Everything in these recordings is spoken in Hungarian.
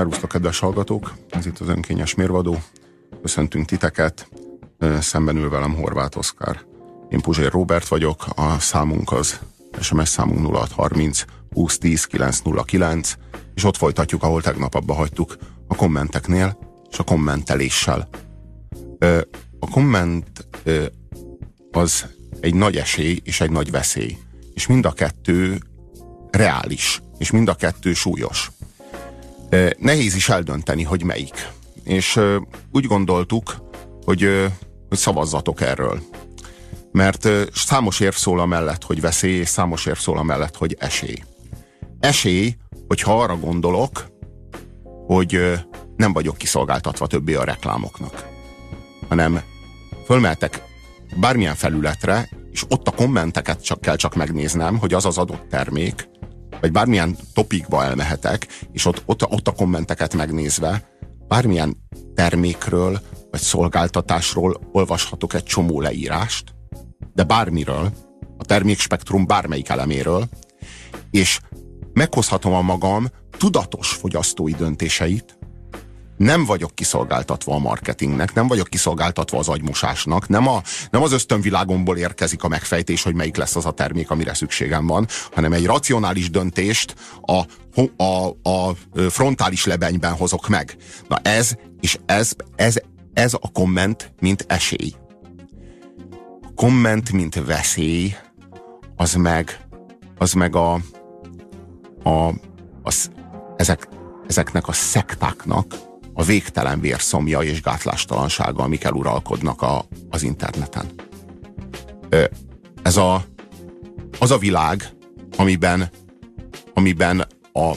Szervusztok, kedves hallgatók! Ez itt az önkényes mérvadó. Köszöntünk titeket. Szemben ül velem Horváth Oszkár. Én Puzsér Robert vagyok, a számunk az SMS számunk 0630 2010 909, és ott folytatjuk, ahol tegnap abba hagytuk, a kommenteknél és a kommenteléssel. A komment az egy nagy esély és egy nagy veszély. És mind a kettő reális, és mind a kettő súlyos. Nehéz is eldönteni, hogy melyik. És úgy gondoltuk, hogy, hogy szavazzatok erről. Mert számos érv szól a mellett, hogy veszély, és számos érv szól a mellett, hogy esély. Esély, hogyha arra gondolok, hogy nem vagyok kiszolgáltatva többé a reklámoknak, hanem fölmeltek bármilyen felületre, és ott a kommenteket csak kell csak megnéznem, hogy az az adott termék, vagy bármilyen topikba elmehetek, és ott, ott, ott a kommenteket megnézve, bármilyen termékről, vagy szolgáltatásról olvashatok egy csomó leírást, de bármiről, a termékspektrum bármelyik eleméről, és meghozhatom a magam tudatos fogyasztói döntéseit, nem vagyok kiszolgáltatva a marketingnek, nem vagyok kiszolgáltatva az agymosásnak, nem, a, nem az ösztönvilágomból érkezik a megfejtés, hogy melyik lesz az a termék, amire szükségem van, hanem egy racionális döntést a, a, a frontális lebenyben hozok meg. Na ez, és ez, ez, ez a komment, mint esély. A komment, mint veszély, az meg, az meg a, a, az, ezek, ezeknek a szektáknak, a végtelen vérszomja és gátlástalansága, amik eluralkodnak a, az interneten. Ez a, az a világ, amiben, amiben a,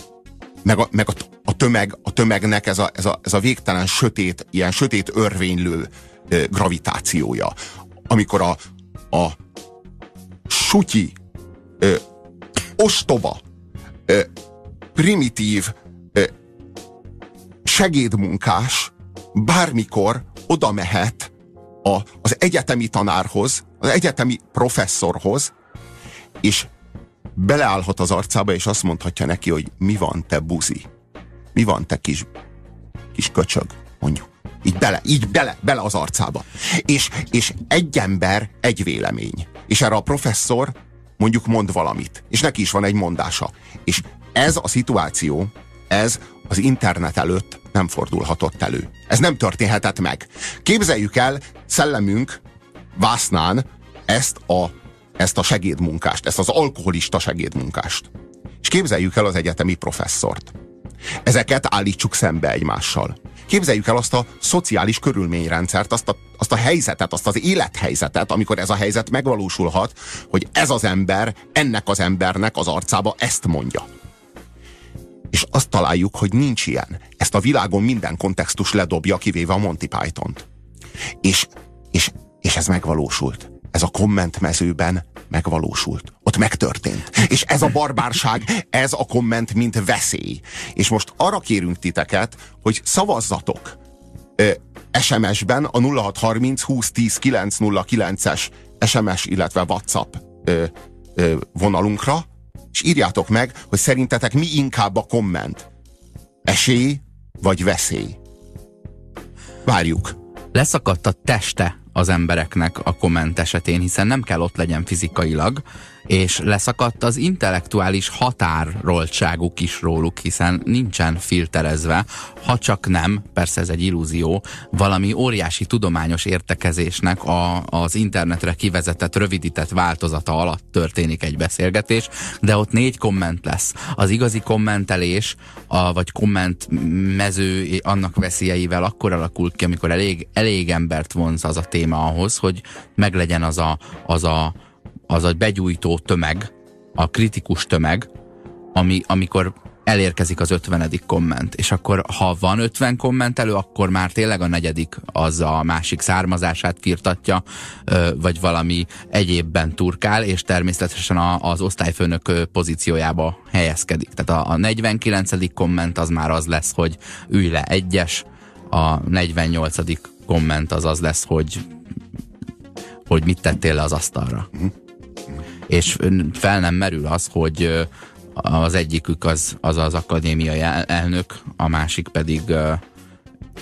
meg, a, meg a, a, tömeg, a tömegnek ez a, ez, a, ez a végtelen sötét, ilyen sötét örvénylő gravitációja. Amikor a, a sutyi, ö, ostoba, ö, primitív, segédmunkás bármikor oda mehet a, az egyetemi tanárhoz, az egyetemi professzorhoz, és beleállhat az arcába, és azt mondhatja neki, hogy mi van, te buzi? Mi van, te kis, kis köcsög? Mondjuk. Így bele, így bele, bele az arcába. És, és egy ember, egy vélemény. És erre a professzor mondjuk mond valamit. És neki is van egy mondása. És ez a szituáció, ez az internet előtt nem fordulhatott elő. Ez nem történhetett meg. Képzeljük el szellemünk vásznán ezt a, ezt a segédmunkást, ezt az alkoholista segédmunkást. És képzeljük el az egyetemi professzort. Ezeket állítsuk szembe egymással. Képzeljük el azt a szociális körülményrendszert, azt a, azt a helyzetet, azt az élethelyzetet, amikor ez a helyzet megvalósulhat, hogy ez az ember ennek az embernek az arcába ezt mondja és azt találjuk, hogy nincs ilyen. Ezt a világon minden kontextus ledobja, kivéve a Monty Python-t. És, és, és ez megvalósult. Ez a kommentmezőben megvalósult. Ott megtörtént. És ez a barbárság, ez a komment, mint veszély. És most arra kérünk titeket, hogy szavazzatok SMS-ben a 0630 2010 909-es SMS, illetve WhatsApp ö, ö, vonalunkra, és írjátok meg, hogy szerintetek mi inkább a komment. Esély vagy veszély? Várjuk. Leszakadt a teste az embereknek a komment esetén, hiszen nem kell ott legyen fizikailag, és leszakadt az intellektuális határoltságuk is róluk, hiszen nincsen filterezve, ha csak nem, persze ez egy illúzió, valami óriási tudományos értekezésnek a, az internetre kivezetett, rövidített változata alatt történik egy beszélgetés, de ott négy komment lesz. Az igazi kommentelés, a, vagy komment mező annak veszélyeivel akkor alakul ki, amikor elég, elég embert vonz az a téma ahhoz, hogy meglegyen az a, az a az a begyújtó tömeg, a kritikus tömeg, ami, amikor elérkezik az ötvenedik komment, és akkor ha van ötven kommentelő, akkor már tényleg a negyedik az a másik származását firtatja, vagy valami egyébben turkál, és természetesen az osztályfőnök pozíciójába helyezkedik. Tehát a 49. komment az már az lesz, hogy ülj le egyes, a 48. komment az az lesz, hogy hogy mit tettél le az asztalra. Uh-huh és fel nem merül az, hogy az egyikük az az, az akadémiai elnök, a másik pedig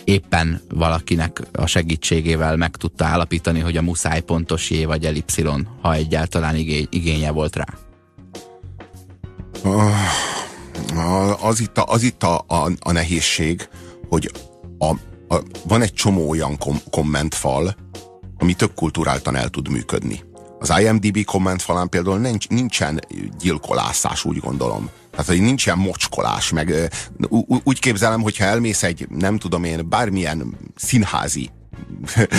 éppen valakinek a segítségével meg tudta állapítani, hogy a muszáj pontos J vagy elipszilon, ha egyáltalán igénye volt rá. Ah, az itt a, az itt a, a, a nehézség, hogy a, a, van egy csomó olyan kom, kommentfal, ami tök kulturáltan el tud működni. Az IMDB kommentfalán például nincs, nincsen gyilkolászás, úgy gondolom. Tehát, hogy nincs ilyen mocskolás, meg úgy képzelem, hogyha elmész egy, nem tudom én, bármilyen színházi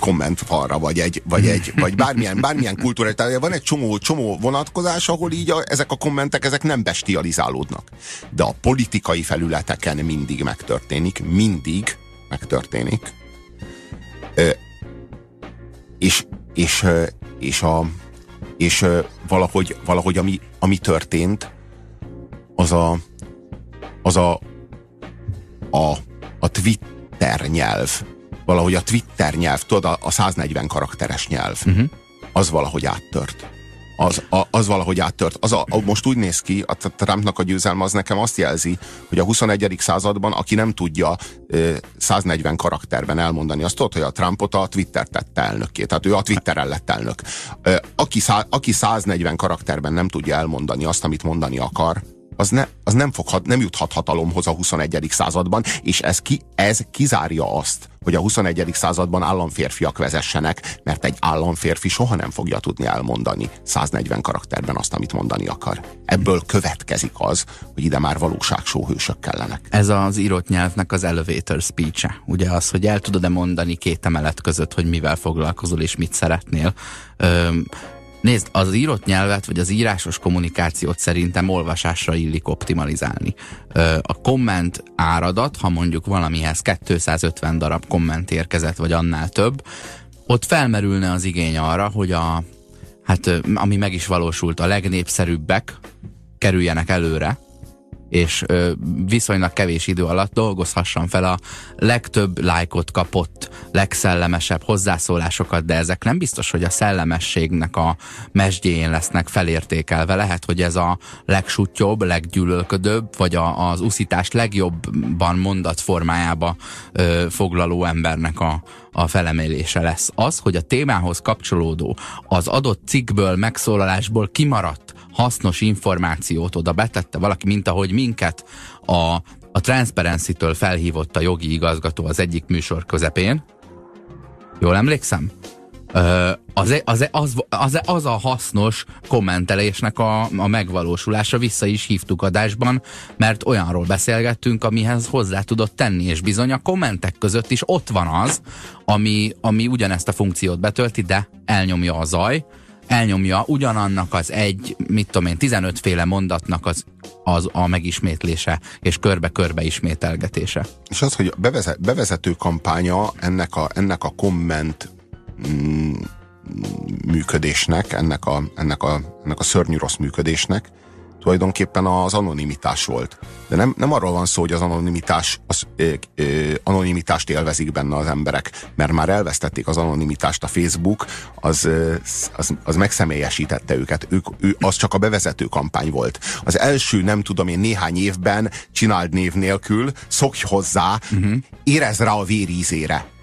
kommentfalra, vagy egy, vagy egy, vagy bármilyen, bármilyen kultúra. Tehát van egy csomó, csomó vonatkozás, ahol így a, ezek a kommentek, ezek nem bestializálódnak. De a politikai felületeken mindig megtörténik, mindig megtörténik. és, és, és, a, és valahogy, valahogy ami, ami történt, az a, az a, a, a Twitter nyelv, valahogy a Twitter nyelv, tudod, a, a 140 karakteres nyelv, uh-huh. az valahogy áttört. Az, a, az valahogy áttört. Az a, a, most úgy néz ki, a Trumpnak a győzelme az nekem azt jelzi, hogy a 21. században, aki nem tudja 140 karakterben elmondani, azt tudod, hogy a Trumpot a Twitter tette elnökké. Tehát ő a Twitteren lett elnök. Aki, szá, aki 140 karakterben nem tudja elmondani azt, amit mondani akar, az, ne, az nem, foghat, nem juthat hatalomhoz a 21. században, és ez, ki, ez kizárja azt, hogy a 21. században államférfiak vezessenek, mert egy államférfi soha nem fogja tudni elmondani 140 karakterben azt, amit mondani akar. Ebből következik az, hogy ide már valóságsóhősök kellenek. Ez az írott nyelvnek az elevator speech -e. Ugye az, hogy el tudod-e mondani két emelet között, hogy mivel foglalkozol és mit szeretnél. Öm, Nézd, az írott nyelvet, vagy az írásos kommunikációt szerintem olvasásra illik optimalizálni. A komment áradat, ha mondjuk valamihez 250 darab komment érkezett, vagy annál több, ott felmerülne az igény arra, hogy a, hát ami meg is valósult, a legnépszerűbbek kerüljenek előre, és viszonylag kevés idő alatt dolgozhassam fel a legtöbb lájkot kapott, legszellemesebb hozzászólásokat, de ezek nem biztos, hogy a szellemességnek a mesdjén lesznek felértékelve. Lehet, hogy ez a legsutjobb, leggyűlölködőbb, vagy a, az uszítás legjobban mondat formájába ö, foglaló embernek a, a felemelése lesz. Az, hogy a témához kapcsolódó, az adott cikkből, megszólalásból kimaradt hasznos információt oda betette valaki, mint ahogy minket a, a Transparency-től felhívott a jogi igazgató az egyik műsor közepén. Jól emlékszem? az, az, az, az, az a hasznos kommentelésnek a, a megvalósulása. Vissza is hívtuk adásban, mert olyanról beszélgettünk, amihez hozzá tudott tenni, és bizony a kommentek között is ott van az, ami, ami ugyanezt a funkciót betölti, de elnyomja a zaj, elnyomja ugyanannak az egy, mit tudom én, 15 féle mondatnak az, az a megismétlése és körbe-körbe ismételgetése. És az, hogy bevezet, bevezető kampánya ennek a, ennek a komment mm, működésnek, ennek a, ennek, a, ennek a szörnyű rossz működésnek, tulajdonképpen az anonimitás volt. De nem, nem arról van szó, hogy az anonimitás, az, ö, ö, anonimitást élvezik benne az emberek, mert már elvesztették az anonimitást a Facebook, az, az, az megszemélyesítette őket. Ők, ő, az csak a bevezető kampány volt. Az első, nem tudom én, néhány évben csináld név nélkül, szokj hozzá, uh-huh. érezd rá a vérízére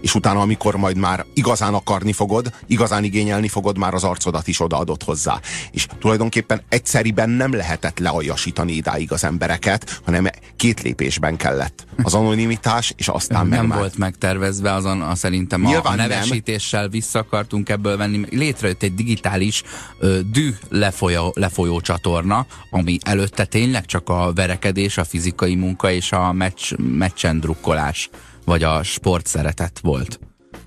és utána, amikor majd már igazán akarni fogod, igazán igényelni fogod, már az arcodat is odaadott hozzá. És tulajdonképpen egyszeriben nem lehetett leajasítani idáig az embereket, hanem két lépésben kellett. Az anonimitás, és aztán Nem meg volt megtervezve, azon a, szerintem a, a nevesítéssel nem. vissza akartunk ebből venni. Létrejött egy digitális ö, dű lefolyó, lefolyó csatorna, ami előtte tényleg csak a verekedés, a fizikai munka és a meccs, meccsen drukkolás vagy a sport szeretet volt,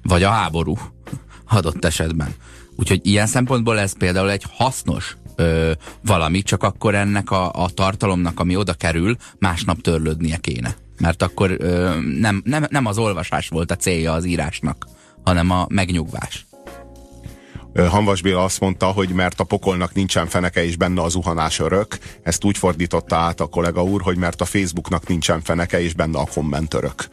vagy a háború adott esetben. Úgyhogy ilyen szempontból ez például egy hasznos ö, valami, csak akkor ennek a, a tartalomnak, ami oda kerül, másnap törlődnie kéne. Mert akkor ö, nem, nem, nem az olvasás volt a célja az írásnak, hanem a megnyugvás. Hanvas Béla azt mondta, hogy mert a pokolnak nincsen feneke és benne a zuhanás örök, ezt úgy fordította át a kollega úr, hogy mert a Facebooknak nincsen feneke és benne a komment örök.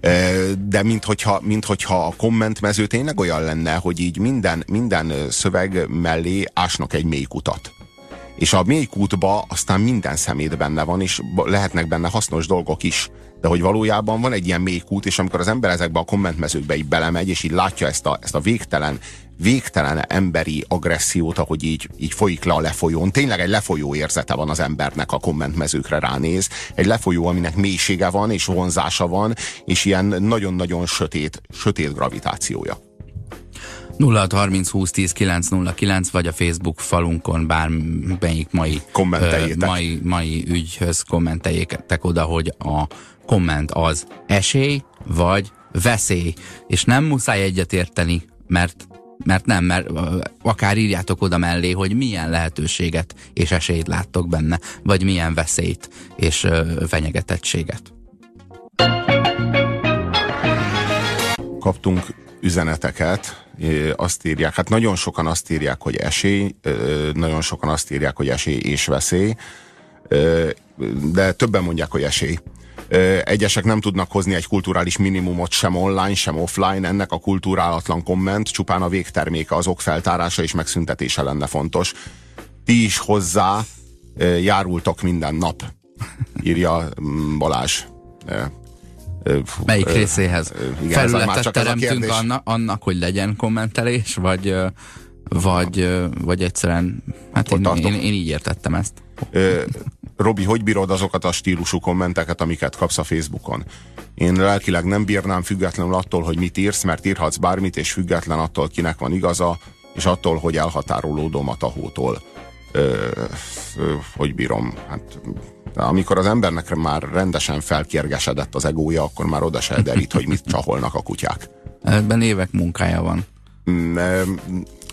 De minthogyha, minthogyha a kommentmező tényleg olyan lenne, hogy így minden, minden szöveg mellé ásnak egy mély kutat És a mélykútba aztán minden szemét benne van, és lehetnek benne hasznos dolgok is. De hogy valójában van egy ilyen mélykút, és amikor az ember ezekbe a kommentmezőkbe így belemegy, és így látja ezt a, ezt a végtelen végtelen emberi agressziót, ahogy így, így folyik le a lefolyón. Tényleg egy lefolyó érzete van az embernek, a kommentmezőkre ránéz. Egy lefolyó, aminek mélysége van, és vonzása van, és ilyen nagyon-nagyon sötét, sötét gravitációja. 0630 20 10 909 vagy a Facebook falunkon bármelyik mai, mai, mai ügyhöz kommenteljétek oda, hogy a komment az esély vagy veszély. És nem muszáj egyetérteni, mert mert nem, mert akár írjátok oda mellé, hogy milyen lehetőséget és esélyt láttok benne, vagy milyen veszélyt és fenyegetettséget. Kaptunk üzeneteket, azt írják, hát nagyon sokan azt írják, hogy esély, nagyon sokan azt írják, hogy esély és veszély, de többen mondják, hogy esély. Egyesek nem tudnak hozni egy kulturális minimumot sem online, sem offline, ennek a kulturálatlan komment csupán a végterméke, az ok feltárása és megszüntetése lenne fontos. Ti is hozzá járultok minden nap, írja mm, Balázs. Melyik részéhez? Igen, Felületet teremtünk annak, annak, hogy legyen kommentelés, vagy, vagy, vagy egyszerűen, hát én, én, én így értettem ezt. Robi, hogy bírod azokat a stílusú kommenteket, amiket kapsz a Facebookon? Én lelkileg nem bírnám függetlenül attól, hogy mit írsz, mert írhatsz bármit, és független attól, kinek van igaza, és attól, hogy elhatárolódom a tahótól. Ö, ö, hogy bírom? Hát, amikor az embernek már rendesen felkérgesedett az egója, akkor már oda se derít, hogy mit csaholnak a kutyák. Ebben évek munkája van.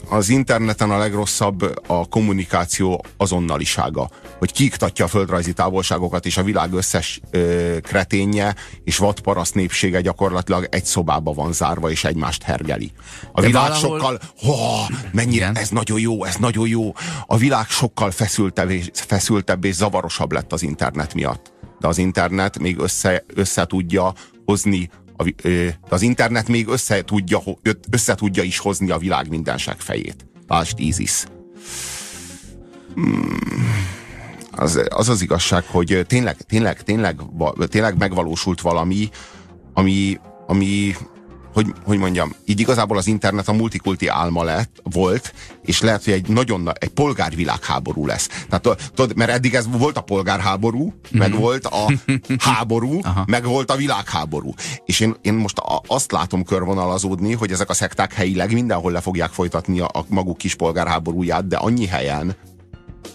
Az interneten a legrosszabb a kommunikáció azonnalisága, hogy kiiktatja a földrajzi távolságokat, és a világ összes ö, kreténje és vadparaszt népsége gyakorlatilag egy szobába van zárva, és egymást hergeli. A De világ valahol... sokkal, oh, mennyire, Igen. ez nagyon jó, ez nagyon jó. A világ sokkal feszültebb és, feszültebb és zavarosabb lett az internet miatt. De az internet még össze, össze tudja hozni a, az internet még össze tudja, össze tudja is hozni a világ mindenség fejét. Lásd ISIS. Hmm. Az, az az igazság, hogy tényleg, tényleg, tényleg, tényleg megvalósult valami, ami, ami hogy, hogy mondjam, így igazából az internet a multikulti álma lett, volt, és lehet, hogy egy nagyon egy polgárvilágháború lesz. Tehát, tudod, mert eddig ez volt a polgárháború, mm-hmm. meg volt a háború, meg volt a világháború. És én, én most a, azt látom körvonalazódni, hogy ezek a szekták helyileg mindenhol le fogják folytatni a, a maguk kis polgárháborúját, de annyi helyen,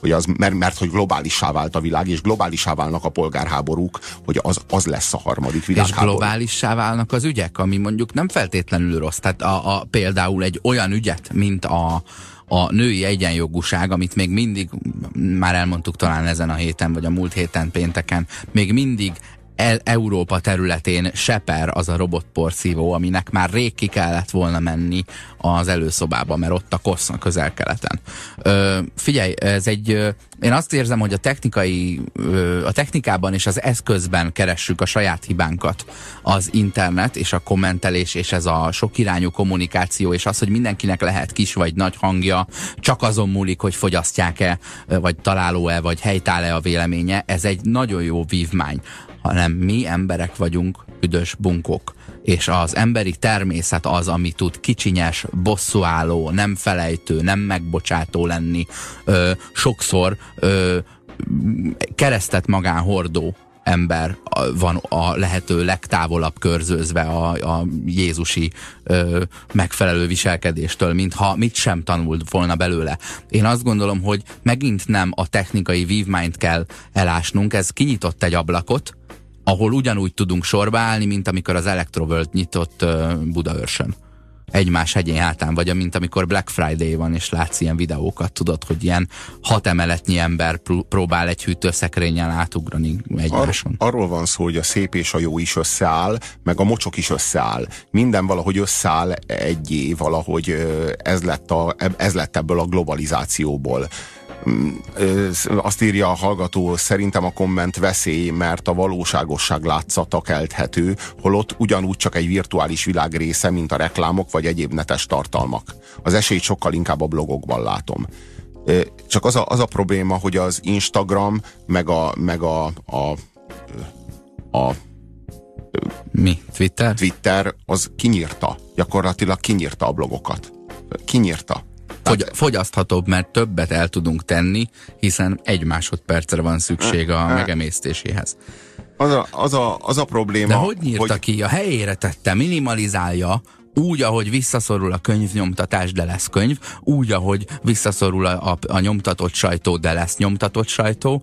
hogy az, mert, mert hogy globálissá vált a világ, és globálissá válnak a polgárháborúk, hogy az, az lesz a harmadik világháború. És globálissá válnak az ügyek, ami mondjuk nem feltétlenül rossz. Tehát a, a, például egy olyan ügyet, mint a, a női egyenjogúság, amit még mindig, már elmondtuk talán ezen a héten, vagy a múlt héten pénteken, még mindig el Európa területén seper az a robotporszívó, aminek már rég ki kellett volna menni az előszobába, mert ott a kosz a közel-keleten. figyelj, ez egy, én azt érzem, hogy a technikai, a technikában és az eszközben keressük a saját hibánkat. Az internet és a kommentelés és ez a sokirányú kommunikáció és az, hogy mindenkinek lehet kis vagy nagy hangja, csak azon múlik, hogy fogyasztják-e, vagy találó-e, vagy helytáll-e a véleménye, ez egy nagyon jó vívmány hanem mi emberek vagyunk üdös bunkok. És az emberi természet az, ami tud kicsinyes, bosszúálló, nem felejtő, nem megbocsátó lenni, ö, sokszor ö, keresztet magán hordó ember van a lehető legtávolabb körzőzve a, a Jézusi ö, megfelelő viselkedéstől, mintha mit sem tanult volna belőle. Én azt gondolom, hogy megint nem a technikai vívmányt kell elásnunk, ez kinyitott egy ablakot, ahol ugyanúgy tudunk sorba állni, mint amikor az Electroworld nyitott uh, Budaörsön egymás hegyén hátán, vagy mint amikor Black Friday van, és látsz ilyen videókat, tudod, hogy ilyen hat emeletnyi ember pró próbál egy hűtőszekrényen átugrani egymáson. Ar arról van szó, hogy a szép és a jó is összeáll, meg a mocsok is összeáll. Minden valahogy összeáll egyé, valahogy ez lett, a, ez lett ebből a globalizációból azt írja a hallgató, szerintem a komment veszély, mert a valóságosság látszata kelthető, holott ugyanúgy csak egy virtuális világ része, mint a reklámok vagy egyéb netes tartalmak. Az esélyt sokkal inkább a blogokban látom. Csak az a, az a probléma, hogy az Instagram, meg a, meg a, a, a mi? Twitter? Twitter az kinyírta, gyakorlatilag kinyírta a blogokat. Kinyírta. Fogy, fogyaszthatóbb, mert többet el tudunk tenni, hiszen egy másodpercre van szükség a megemésztéséhez. Az a, az a, az a probléma... De hogy nyírta hogy... ki? A helyére tette, minimalizálja, úgy, ahogy visszaszorul a könyvnyomtatás, de lesz könyv, úgy, ahogy visszaszorul a, a, a nyomtatott sajtó, de lesz nyomtatott sajtó,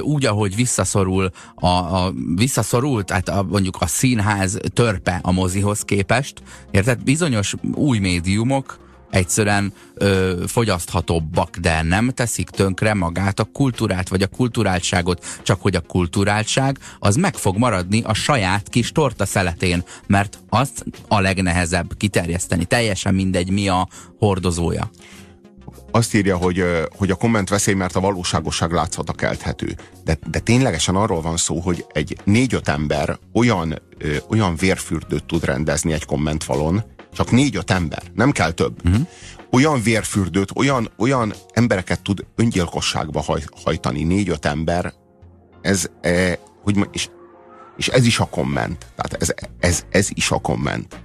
úgy, ahogy visszaszorul a, a visszaszorult, tehát a, mondjuk a színház törpe a mozihoz képest, érted? Bizonyos új médiumok egyszerűen ö, fogyaszthatóbbak, de nem teszik tönkre magát a kultúrát, vagy a kulturáltságot, csak hogy a kulturáltság az meg fog maradni a saját kis torta szeletén, mert azt a legnehezebb kiterjeszteni. Teljesen mindegy, mi a hordozója azt írja, hogy, hogy a komment veszély, mert a valóságosság látszata kelthető. De, de ténylegesen arról van szó, hogy egy négy-öt ember olyan, ö, olyan vérfürdőt tud rendezni egy kommentfalon, csak négy-öt ember, nem kell több. Uh-huh. Olyan vérfürdőt, olyan, olyan embereket tud öngyilkosságba haj, hajtani négy-öt ember, ez, e, hogy, és, és ez is a komment. Tehát ez, ez, ez is a komment.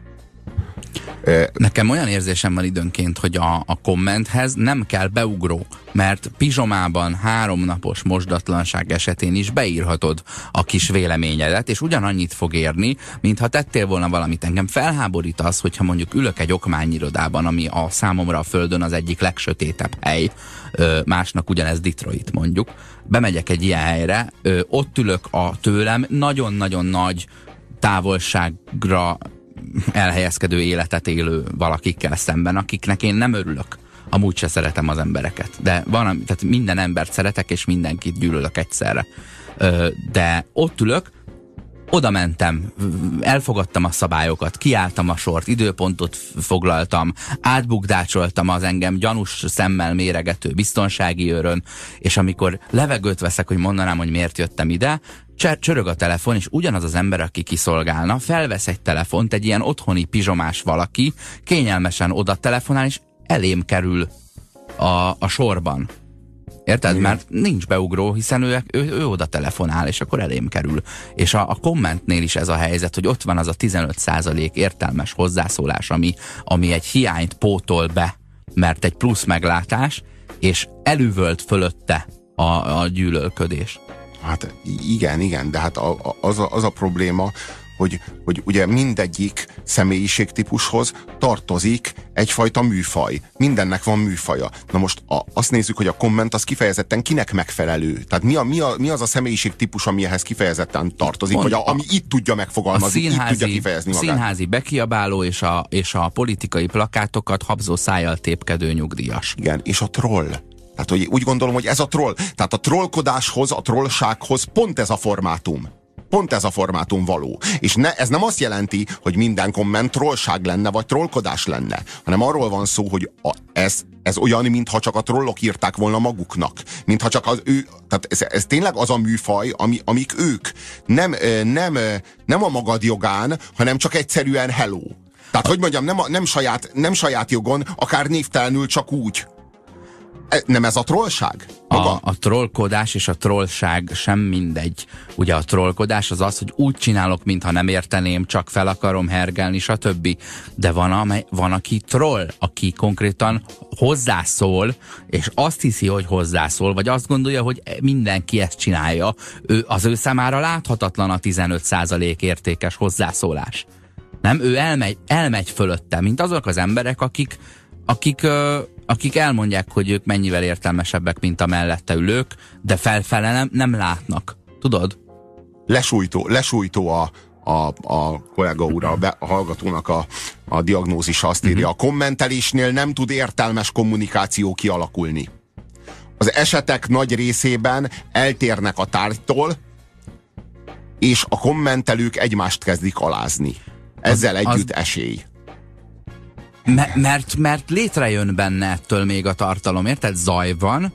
Nekem olyan érzésem van időnként, hogy a, a kommenthez nem kell beugró, mert pizsomában háromnapos mosdatlanság esetén is beírhatod a kis véleményedet, és ugyanannyit fog érni, mintha tettél volna valamit. Engem felháborít az, hogyha mondjuk ülök egy okmányirodában, ami a számomra a földön az egyik legsötétebb hely, másnak ugyanez Detroit mondjuk, bemegyek egy ilyen helyre, ott ülök a tőlem nagyon-nagyon nagy távolságra elhelyezkedő életet élő valakikkel szemben, akiknek én nem örülök. Amúgy se szeretem az embereket. De van, tehát minden embert szeretek, és mindenkit gyűlölök egyszerre. De ott ülök, oda mentem, elfogadtam a szabályokat, kiálltam a sort, időpontot foglaltam, átbukdácsoltam az engem gyanús szemmel méregető biztonsági őrön, és amikor levegőt veszek, hogy mondanám, hogy miért jöttem ide, csörög a telefon, és ugyanaz az ember, aki kiszolgálna, felvesz egy telefont, egy ilyen otthoni pizsomás valaki, kényelmesen oda telefonál, és elém kerül a, a sorban. Érted? Igen. Mert nincs beugró, hiszen ő, ő, ő oda telefonál, és akkor elém kerül. És a, a kommentnél is ez a helyzet, hogy ott van az a 15% értelmes hozzászólás, ami, ami egy hiányt pótol be, mert egy plusz meglátás, és elüvölt fölötte a, a gyűlölködés. Hát igen, igen, de hát a, a, az, a, az a probléma, hogy, hogy ugye mindegyik személyiségtípushoz tartozik egyfajta műfaj. Mindennek van műfaja. Na most a, azt nézzük, hogy a komment az kifejezetten kinek megfelelő. Tehát mi, a, mi, a, mi az a személyiségtípus, ami ehhez kifejezetten tartozik, vagy a, ami a, itt tudja megfogalmazni, színházi, itt tudja kifejezni magát. színházi bekiabáló és a, és a politikai plakátokat habzó szájjal tépkedő nyugdíjas. Igen, és a troll. Tehát hogy úgy gondolom, hogy ez a troll. Tehát a trollkodáshoz, a trollsághoz pont ez a formátum. Pont ez a formátum való. És ne, ez nem azt jelenti, hogy minden komment trollság lenne, vagy trollkodás lenne, hanem arról van szó, hogy a, ez, ez olyan, mintha csak a trollok írták volna maguknak. Mintha csak az ő, tehát ez, ez tényleg az a műfaj, ami, amik ők. Nem, nem, nem a magad jogán, hanem csak egyszerűen hello. Tehát, hogy mondjam, nem, a, nem, saját, nem saját jogon, akár névtelenül csak úgy. E, nem ez a trollság? A, a trollkodás és a trollság sem mindegy. Ugye a trollkodás az az, hogy úgy csinálok, mintha nem érteném, csak fel akarom hergelni, stb. De van, amely, van aki troll, aki konkrétan hozzászól, és azt hiszi, hogy hozzászól, vagy azt gondolja, hogy mindenki ezt csinálja. Ő, az ő számára láthatatlan a 15% értékes hozzászólás. Nem, ő elmegy, elmegy fölötte, mint azok az emberek, akik, akik akik elmondják, hogy ők mennyivel értelmesebbek, mint a mellette ülők, de felfele nem, nem látnak. Tudod? Lesújtó, lesújtó a, a, a kollega úr, a, be, a hallgatónak a, a diagnózisa azt írja, uh-huh. a kommentelésnél nem tud értelmes kommunikáció kialakulni. Az esetek nagy részében eltérnek a tárgytól, és a kommentelők egymást kezdik alázni. Ezzel az, együtt az, esély. Me- mert, mert létrejön benne ettől még a tartalom, érted? Zaj van,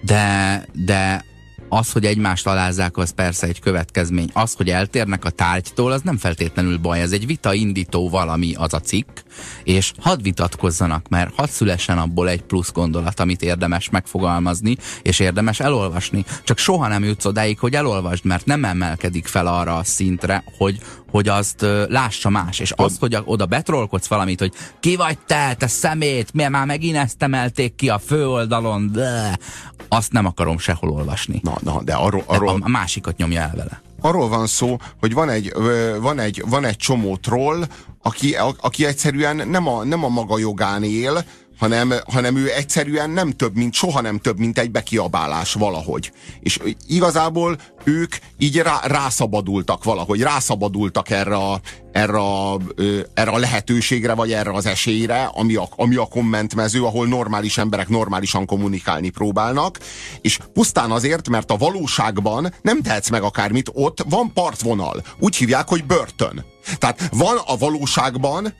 de, de az, hogy egymást alázzák, az persze egy következmény. Az, hogy eltérnek a tárgytól, az nem feltétlenül baj. Ez egy vita indító valami az a cikk, és hadd vitatkozzanak, mert hadd szülessen abból egy plusz gondolat, amit érdemes megfogalmazni, és érdemes elolvasni. Csak soha nem jutsz odáig, hogy elolvasd, mert nem emelkedik fel arra a szintre, hogy, hogy azt uh, lássa más. És az, hogy oda betrolkodsz valamit, hogy ki vagy te, te szemét, miért már megint ezt emelték ki a főoldalon, de azt nem akarom sehol olvasni. Na, na, de arról... arról... De a, a másikat nyomja el vele. Arról van szó, hogy van egy, van egy, van egy csomó troll, aki, aki egyszerűen nem a, nem a maga jogán él, hanem, hanem ő egyszerűen nem több, mint soha nem több, mint egy bekiabálás valahogy. És igazából ők így rá, rászabadultak valahogy, rászabadultak erre a, erre, a, erre a lehetőségre, vagy erre az esélyre, ami a, ami a kommentmező, ahol normális emberek normálisan kommunikálni próbálnak, és pusztán azért, mert a valóságban nem tehetsz meg akármit, ott van partvonal. Úgy hívják, hogy börtön. Tehát van a valóságban,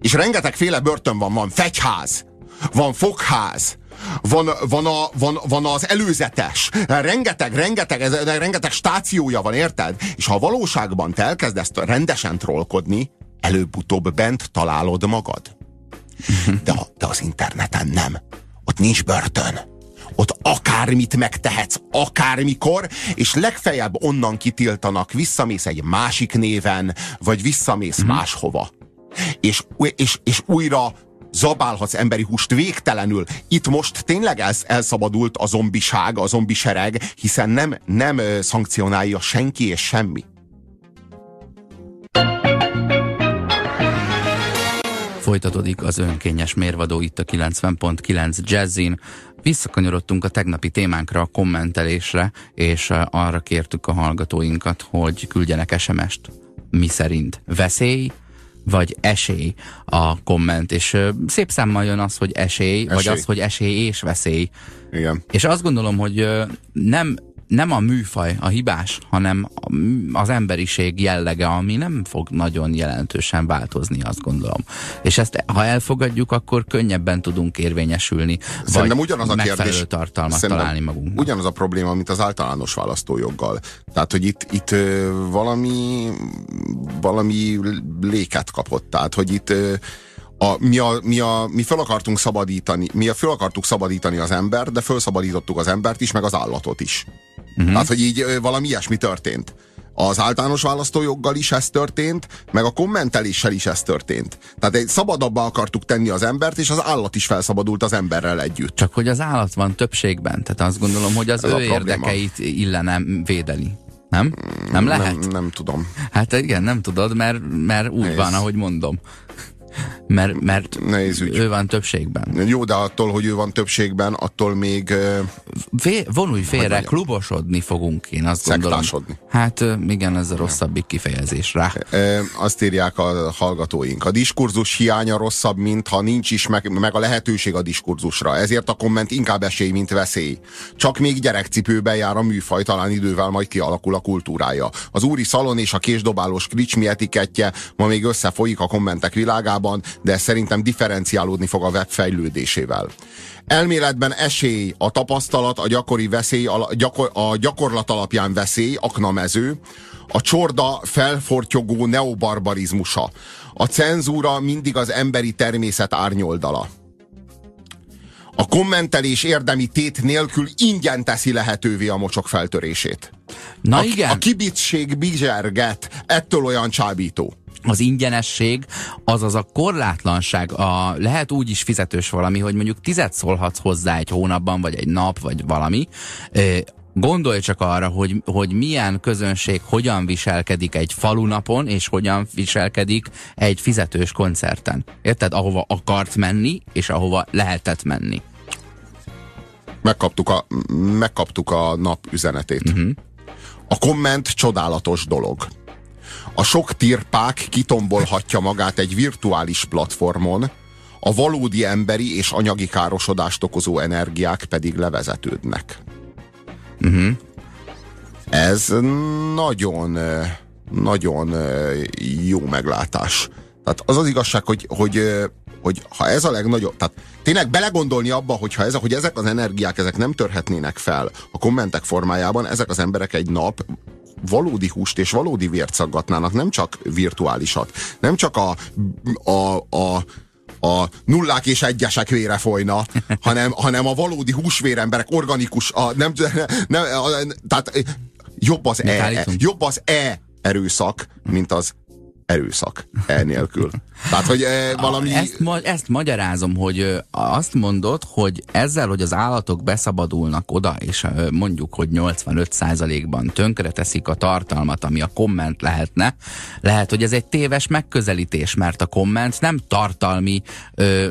és rengetegféle börtön van, van fegyház, van fogház, van, van, a, van, van az előzetes, rengeteg, rengeteg, ez, rengeteg stációja van, érted? És ha a valóságban te elkezdesz rendesen trollkodni, előbb-utóbb bent találod magad. De, de az interneten nem. Ott nincs börtön. Ott akármit megtehetsz, akármikor, és legfeljebb onnan kitiltanak, visszamész egy másik néven, vagy visszamész mm-hmm. máshova. És, és, és újra zabálhatsz emberi húst végtelenül. Itt most tényleg elsz, elszabadult a zombiság, a zombisereg, hiszen nem, nem szankcionálja senki és semmi. Folytatódik az önkényes mérvadó itt a 90.9 Jazzin. Visszakanyarodtunk a tegnapi témánkra, a kommentelésre, és arra kértük a hallgatóinkat, hogy küldjenek SMS-t. Mi szerint veszély, vagy esély a komment, és szép számmal jön az, hogy esély, esély. vagy az, hogy esély és veszély. Igen. És azt gondolom, hogy nem nem a műfaj a hibás, hanem az emberiség jellege, ami nem fog nagyon jelentősen változni, azt gondolom. És ezt, ha elfogadjuk, akkor könnyebben tudunk érvényesülni, Szerintem vagy ugyanaz a kérdés, tartalmat találni magunk. Ugyanaz a probléma, mint az általános választójoggal. Tehát, hogy itt, itt valami, valami léket kapott. Tehát, hogy itt a, mi, a, mi, a, mi fel akartunk szabadítani, mi a, fel akartuk szabadítani az embert, de felszabadítottuk az embert is, meg az állatot is. Uh-huh. Tehát, hogy így valami ilyesmi történt. Az általános választójoggal is ez történt, meg a kommenteléssel is ez történt. Tehát egy szabadabbá akartuk tenni az embert, és az állat is felszabadult az emberrel együtt. Csak hogy az állat van többségben, tehát azt gondolom, hogy az ez ő érdekeit illene védeni. Nem? Nem lehet? Nem, nem tudom. Hát igen, nem tudod, mert, mert úgy Nézd. van, ahogy mondom. Mert, mert Nehéz ügy. ő van többségben. Jó, de attól, hogy ő van többségben, attól még... Vé, vonulj félre, klubosodni fogunk, én azt gondolom. Hát igen, ez a rosszabbik kifejezés rá. E, azt írják a hallgatóink. A diskurzus hiánya rosszabb, mint ha nincs is meg, meg a lehetőség a diskurzusra. Ezért a komment inkább esély, mint veszély. Csak még gyerekcipőben jár a műfaj, talán idővel majd kialakul a kultúrája. Az úri szalon és a késdobálós kricsmi etikettje ma még összefolyik a kommentek világában, Európában, de szerintem differenciálódni fog a web fejlődésével. Elméletben esély, a tapasztalat, a gyakori veszély, a, gyakor, a gyakorlat alapján veszély, aknamező, a csorda felfortyogó neobarbarizmusa. A cenzúra mindig az emberi természet árnyoldala. A kommentelés érdemi tét nélkül ingyen teszi lehetővé a mocsok feltörését. Na a, igen. A kibicsség bizserget, ettől olyan csábító az ingyenességaz az a korlátlanság, a, lehet úgy is fizetős valami, hogy mondjuk tizet szólhatsz hozzá egy hónapban, vagy egy nap, vagy valami, Gondolj csak arra, hogy, hogy milyen közönség hogyan viselkedik egy falunapon, és hogyan viselkedik egy fizetős koncerten. Érted? Ahova akart menni, és ahova lehetett menni. Megkaptuk a, megkaptuk a nap üzenetét. Uh-huh. A komment csodálatos dolog. A sok tirpák kitombolhatja magát egy virtuális platformon, a valódi emberi és anyagi károsodást okozó energiák pedig levezetődnek. Uh-huh. Ez nagyon, nagyon jó meglátás. Tehát az az igazság, hogy, hogy hogy ha ez a legnagyobb, tehát tényleg belegondolni abba, hogy ha ez, hogy ezek az energiák, ezek nem törhetnének fel a kommentek formájában, ezek az emberek egy nap valódi húst és valódi vért szaggatnának, nem csak virtuálisat, nem csak a, a, a a nullák és egyesek vére folyna, hanem, hanem a valódi húsvéremberek, organikus, a, nem, nem, a, tehát jobb az, e, jobb az e erőszak, mint az erőszak elnélkül. Tehát, hogy e, valami... Ezt, ma, ezt magyarázom, hogy azt mondod, hogy ezzel, hogy az állatok beszabadulnak oda, és mondjuk, hogy 85%-ban tönkre teszik a tartalmat, ami a komment lehetne, lehet, hogy ez egy téves megközelítés, mert a komment nem tartalmi,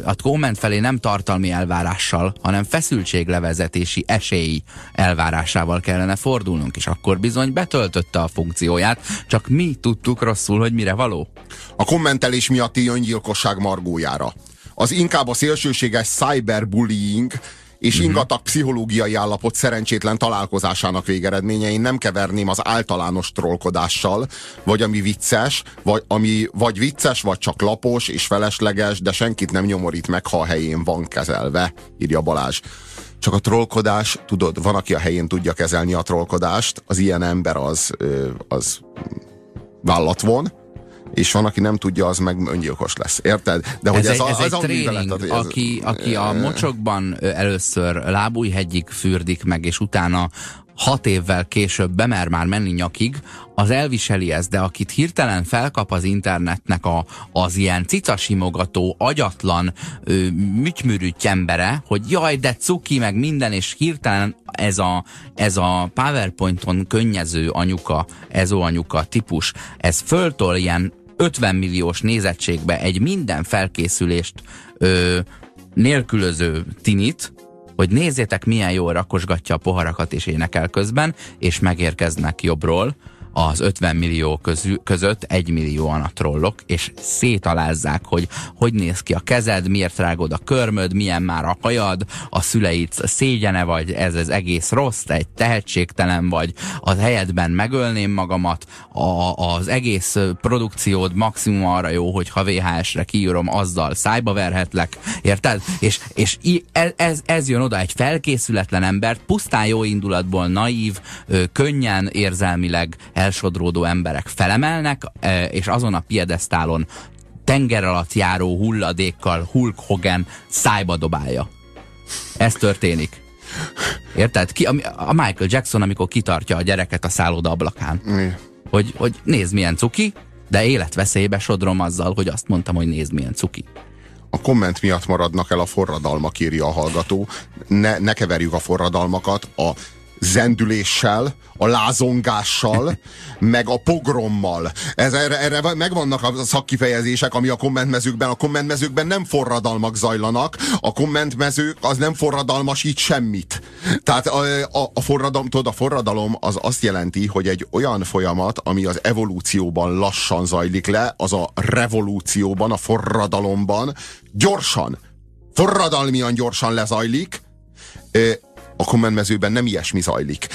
a komment felé nem tartalmi elvárással, hanem feszültséglevezetési esély elvárásával kellene fordulnunk, és akkor bizony betöltötte a funkcióját, csak mi tudtuk rosszul, hogy mire való. A kommentelés miatti öngyilkosság margójára. Az inkább a szélsőséges cyberbullying és uh-huh. ingatag pszichológiai állapot szerencsétlen találkozásának végeredménye. Én nem keverném az általános trollkodással, vagy ami vicces, vagy ami vagy vicces, vagy csak lapos és felesleges, de senkit nem nyomorít meg, ha a helyén van kezelve, írja Balázs. Csak a trollkodás, tudod, van, aki a helyén tudja kezelni a trollkodást, az ilyen ember az, az vállat von, és van, aki nem tudja, az meg öngyilkos lesz. Érted? De hogy ez, ez, a, ez, ez egy tréning, ez, aki, aki a mocsokban először lábújhegyig fürdik meg, és utána hat évvel később bemer már menni nyakig, az elviseli ezt, de akit hirtelen felkap az internetnek a, az ilyen cicasimogató, agyatlan, műtyműrűty embere, hogy jaj, de cuki, meg minden, és hirtelen ez a, ez a PowerPointon könnyező anyuka, ezó anyuka típus, ez föltol ilyen 50 milliós nézettségbe egy minden felkészülést ö, nélkülöző tinit, hogy nézzétek milyen jól rakosgatja a poharakat és énekel közben, és megérkeznek jobbról, az 50 millió közül, között 1 millióan a trollok, és szétalázzák, hogy hogy néz ki a kezed, miért rágod a körmöd, milyen már a hajad, a szüleid szégyene vagy, ez az egész rossz, egy tehetségtelen vagy, az helyedben megölném magamat, a, az egész produkciód maximum arra jó, hogy ha VHS-re kiírom, azzal szájba verhetlek, érted? És, és ez, ez, ez jön oda egy felkészületlen embert, pusztán jó indulatból naív, könnyen érzelmileg elsodródó emberek felemelnek, e, és azon a piedesztálon tenger alatt járó hulladékkal Hulk Hogan szájba dobálja. Ez történik. Érted? Ki, a Michael Jackson, amikor kitartja a gyereket a szálloda ablakán. Hogy, hogy nézd milyen cuki, de életveszélybe sodrom azzal, hogy azt mondtam, hogy nézd milyen cuki. A komment miatt maradnak el a forradalmak, írja a hallgató. Ne, ne keverjük a forradalmakat a zendüléssel, a lázongással, meg a pogrommal. Ez, erre, erre megvannak a szakkifejezések, ami a kommentmezőkben. A kommentmezőkben nem forradalmak zajlanak, a kommentmezők az nem forradalmasít semmit. Tehát a, a, a, forradalom, tudod, a forradalom az azt jelenti, hogy egy olyan folyamat, ami az evolúcióban lassan zajlik le, az a revolúcióban, a forradalomban gyorsan, forradalmian gyorsan lezajlik, a kommentmezőben nem ilyesmi zajlik.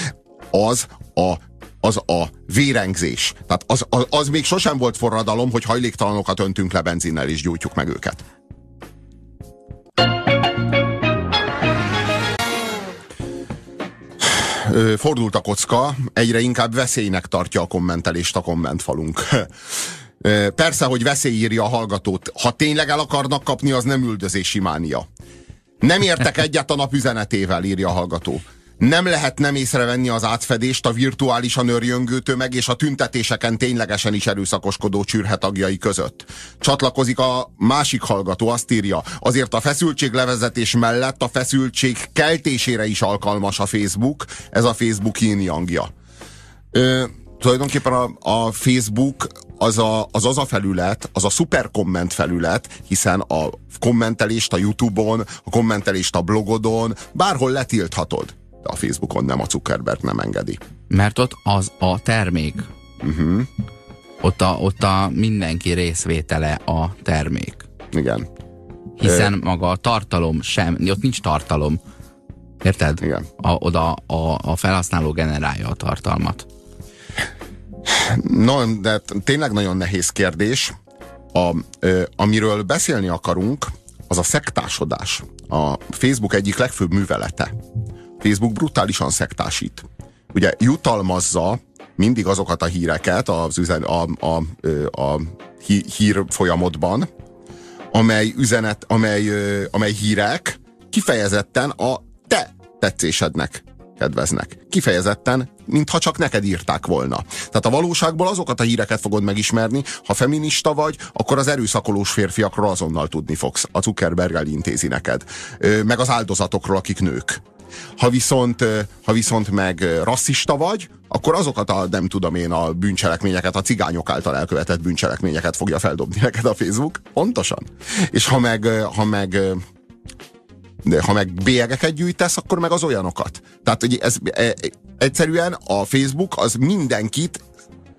Az a az a vérengzés. Tehát az, az, az még sosem volt forradalom, hogy hajléktalanokat öntünk le benzinnel és gyújtjuk meg őket. Fordult a kocka, egyre inkább veszélynek tartja a kommentelést a kommentfalunk. Persze, hogy veszély írja a hallgatót. Ha tényleg el akarnak kapni, az nem üldözési mánia. Nem értek egyet a nap üzenetével, írja a hallgató. Nem lehet nem észrevenni az átfedést a virtuálisan örjöngő tömeg és a tüntetéseken ténylegesen is erőszakoskodó csürhe tagjai között. Csatlakozik a másik hallgató, azt írja, azért a feszültség levezetés mellett a feszültség keltésére is alkalmas a Facebook, ez a Facebook yin tulajdonképpen a, a Facebook az, a, az az a felület, az a szuper komment felület, hiszen a kommentelést a Youtube-on, a kommentelést a blogodon, bárhol letilthatod. De a Facebookon nem, a Zuckerberg nem engedi. Mert ott az a termék. Uh-huh. Ott, a, ott a mindenki részvétele a termék. Igen. Hiszen Ö... maga a tartalom sem, ott nincs tartalom. Érted? Igen. A, oda a, a felhasználó generálja a tartalmat. No, de tényleg nagyon nehéz kérdés. A, ö, amiről beszélni akarunk, az a szektásodás. A Facebook egyik legfőbb művelete. Facebook brutálisan szektásít. Ugye jutalmazza mindig azokat a híreket az üzen, a, a, a, a hír folyamodban, amely üzenet, amely, amely hírek kifejezetten a te tetszésednek kedveznek. Kifejezetten, mintha csak neked írták volna. Tehát a valóságból azokat a híreket fogod megismerni, ha feminista vagy, akkor az erőszakolós férfiakról azonnal tudni fogsz. A Zuckerberg elintézi neked. Meg az áldozatokról, akik nők. Ha viszont, ha viszont meg rasszista vagy, akkor azokat a, nem tudom én, a bűncselekményeket, a cigányok által elkövetett bűncselekményeket fogja feldobni neked a Facebook. Pontosan. És ha meg, ha meg de ha meg bélyegeket gyűjtesz, akkor meg az olyanokat. Tehát, hogy ez e, egyszerűen a Facebook az mindenkit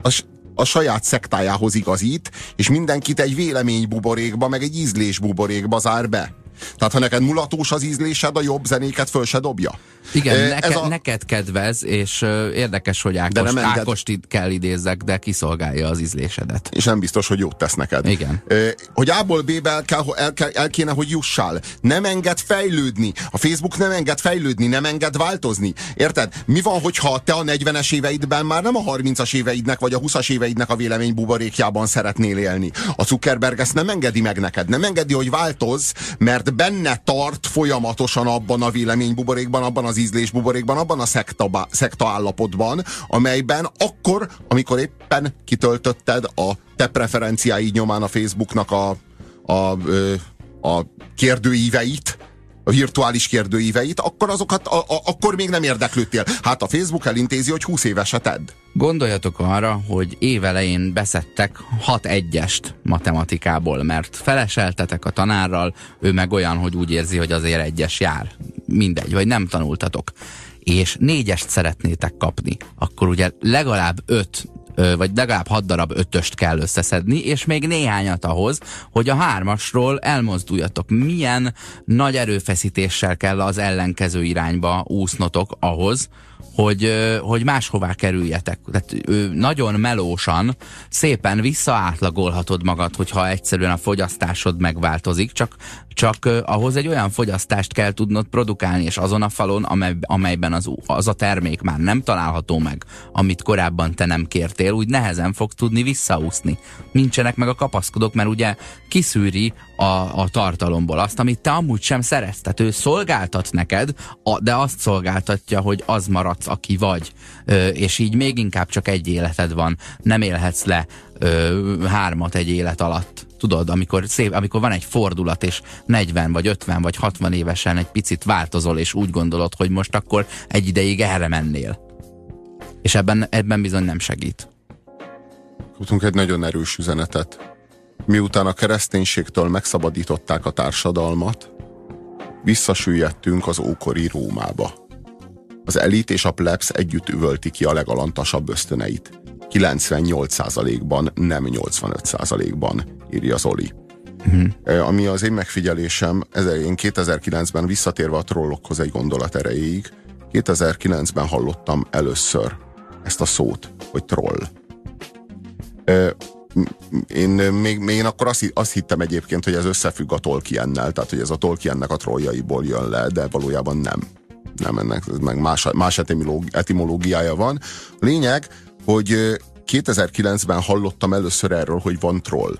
a, a saját szektájához igazít, és mindenkit egy véleménybuborékba, meg egy ízlésbuborékba zár be. Tehát ha neked mulatós az ízlésed, a jobb zenéket föl se dobja. Igen, neke, a... neked kedvez, és érdekes, hogy Ákos, de nem enged... Ákost kell idézzek, de kiszolgálja az ízlésedet. És nem biztos, hogy jót tesz neked. Igen. Hogy A-ból B-be el, kell, el, kell, el kéne, hogy jussál. Nem enged fejlődni. A Facebook nem enged fejlődni, nem enged változni. Érted? Mi van, hogyha te a 40-es éveidben már nem a 30-as éveidnek, vagy a 20-as éveidnek a vélemény buborékjában szeretnél élni? A Zuckerberg ezt nem engedi meg neked. Nem engedi, hogy változ, mert benne tart folyamatosan abban a vélemény buborékban, abban az az ízlésbuborékban, abban a szekta, szekta állapotban, amelyben akkor, amikor éppen kitöltötted a te preferenciáid nyomán a Facebooknak a, a, a, kérdőíveit, a virtuális kérdőíveit, akkor azokat a, a, akkor még nem érdeklődtél. Hát a Facebook elintézi, hogy 20 éveset tedd. Gondoljatok arra, hogy évelején beszettek 6 egyest matematikából, mert feleseltetek a tanárral, ő meg olyan, hogy úgy érzi, hogy azért egyes jár. Mindegy, vagy nem tanultatok és négyest szeretnétek kapni, akkor ugye legalább öt vagy legalább hat darab ötöst kell összeszedni, és még néhányat ahhoz, hogy a hármasról elmozduljatok. Milyen nagy erőfeszítéssel kell az ellenkező irányba úsznotok ahhoz, hogy, hogy máshová kerüljetek. Tehát nagyon melósan, szépen visszaátlagolhatod magad, hogyha egyszerűen a fogyasztásod megváltozik, csak, csak ahhoz egy olyan fogyasztást kell tudnod produkálni, és azon a falon, amely, amelyben az, az a termék már nem található meg, amit korábban te nem kértél, úgy nehezen fog tudni visszaúszni. Nincsenek meg a kapaszkodók, mert ugye kiszűri a, a tartalomból azt, amit te amúgy sem szeretsz. Tehát ő szolgáltat neked, de azt szolgáltatja, hogy az maradsz, aki vagy. Ö, és így még inkább csak egy életed van. Nem élhetsz le ö, hármat egy élet alatt. Tudod, amikor, szép, amikor van egy fordulat, és 40 vagy 50 vagy 60 évesen egy picit változol, és úgy gondolod, hogy most akkor egy ideig erre mennél. És ebben, ebben bizony nem segít. Kaptunk egy nagyon erős üzenetet. Miután a kereszténységtől megszabadították a társadalmat, visszasüllyedtünk az ókori Rómába. Az elit és a plebs együtt üvölti ki a legalantasabb ösztöneit. 98%-ban, nem 85%-ban, írja Zoli. Uh-huh. Ami az én megfigyelésem, én 2009-ben visszatérve a trollokhoz egy gondolat erejéig, 2009-ben hallottam először ezt a szót, hogy troll. Én még, még én akkor azt, azt hittem egyébként, hogy ez összefügg a Tolkiennel, tehát hogy ez a Tolkiennek a trolljaiból jön le, de valójában nem. Nem, ennek meg más, más etimológiája van. Lényeg, hogy 2009-ben hallottam először erről, hogy van troll.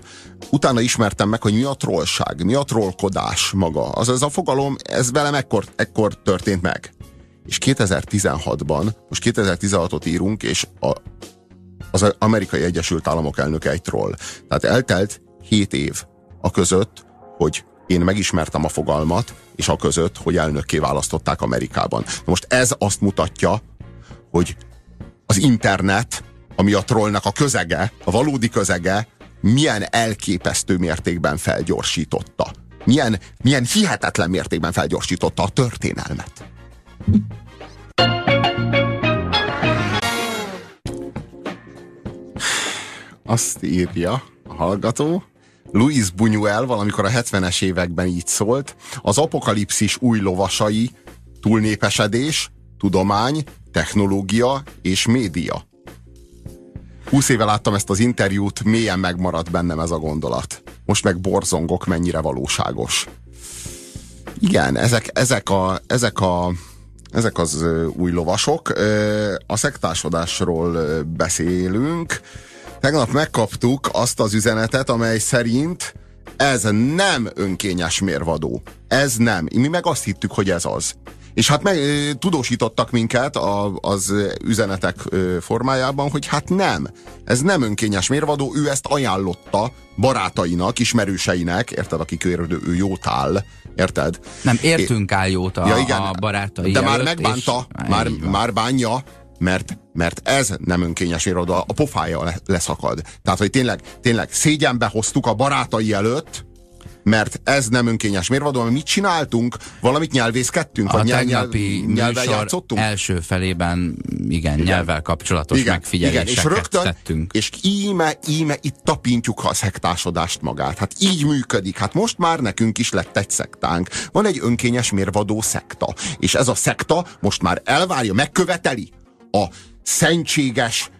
Utána ismertem meg, hogy mi a trollság, mi a trollkodás maga. Az ez a fogalom, ez velem ekkor, ekkor történt meg. És 2016-ban, most 2016-ot írunk, és a, az amerikai Egyesült Államok elnöke egy troll. Tehát eltelt 7 év a között, hogy én megismertem a fogalmat, és a között, hogy elnökké választották Amerikában. Most ez azt mutatja, hogy az internet ami a trollnak a közege, a valódi közege, milyen elképesztő mértékben felgyorsította. Milyen, milyen hihetetlen mértékben felgyorsította a történelmet. Azt írja a hallgató, Louis Buñuel valamikor a 70-es években így szólt, az apokalipszis új lovasai, túlnépesedés, tudomány, technológia és média. 20 éve láttam ezt az interjút, mélyen megmaradt bennem ez a gondolat. Most meg borzongok, mennyire valóságos. Igen, ezek, ezek, a, ezek, a, ezek az új lovasok. A szektásodásról beszélünk. Tegnap megkaptuk azt az üzenetet, amely szerint ez nem önkényes mérvadó. Ez nem. Mi meg azt hittük, hogy ez az. És hát meg, tudósítottak minket a, az üzenetek formájában, hogy hát nem, ez nem önkényes mérvadó, ő ezt ajánlotta barátainak, ismerőseinek, érted, akik ő, ő jót áll, érted? Nem, értünk áll jót a, ja, igen, a barátai De már megbánta, és... már, már bánja, mert, mert ez nem önkényes mérvadó, a pofája leszakad. Tehát, hogy tényleg, tényleg szégyenbe hoztuk a barátai előtt, mert ez nem önkényes mérvadó, mit csináltunk? Valamit nyelvészkedtünk? A vagy tegnapi nyelv, nyelvvel játszottunk? első felében igen, igen. nyelvvel kapcsolatos igen, megfigyeléseket igen. És rögtön, tettünk. És íme, íme itt tapintjuk a szektásodást magát. Hát így működik. Hát most már nekünk is lett egy szektánk. Van egy önkényes mérvadó szekta. És ez a szekta most már elvárja, megköveteli a szentséges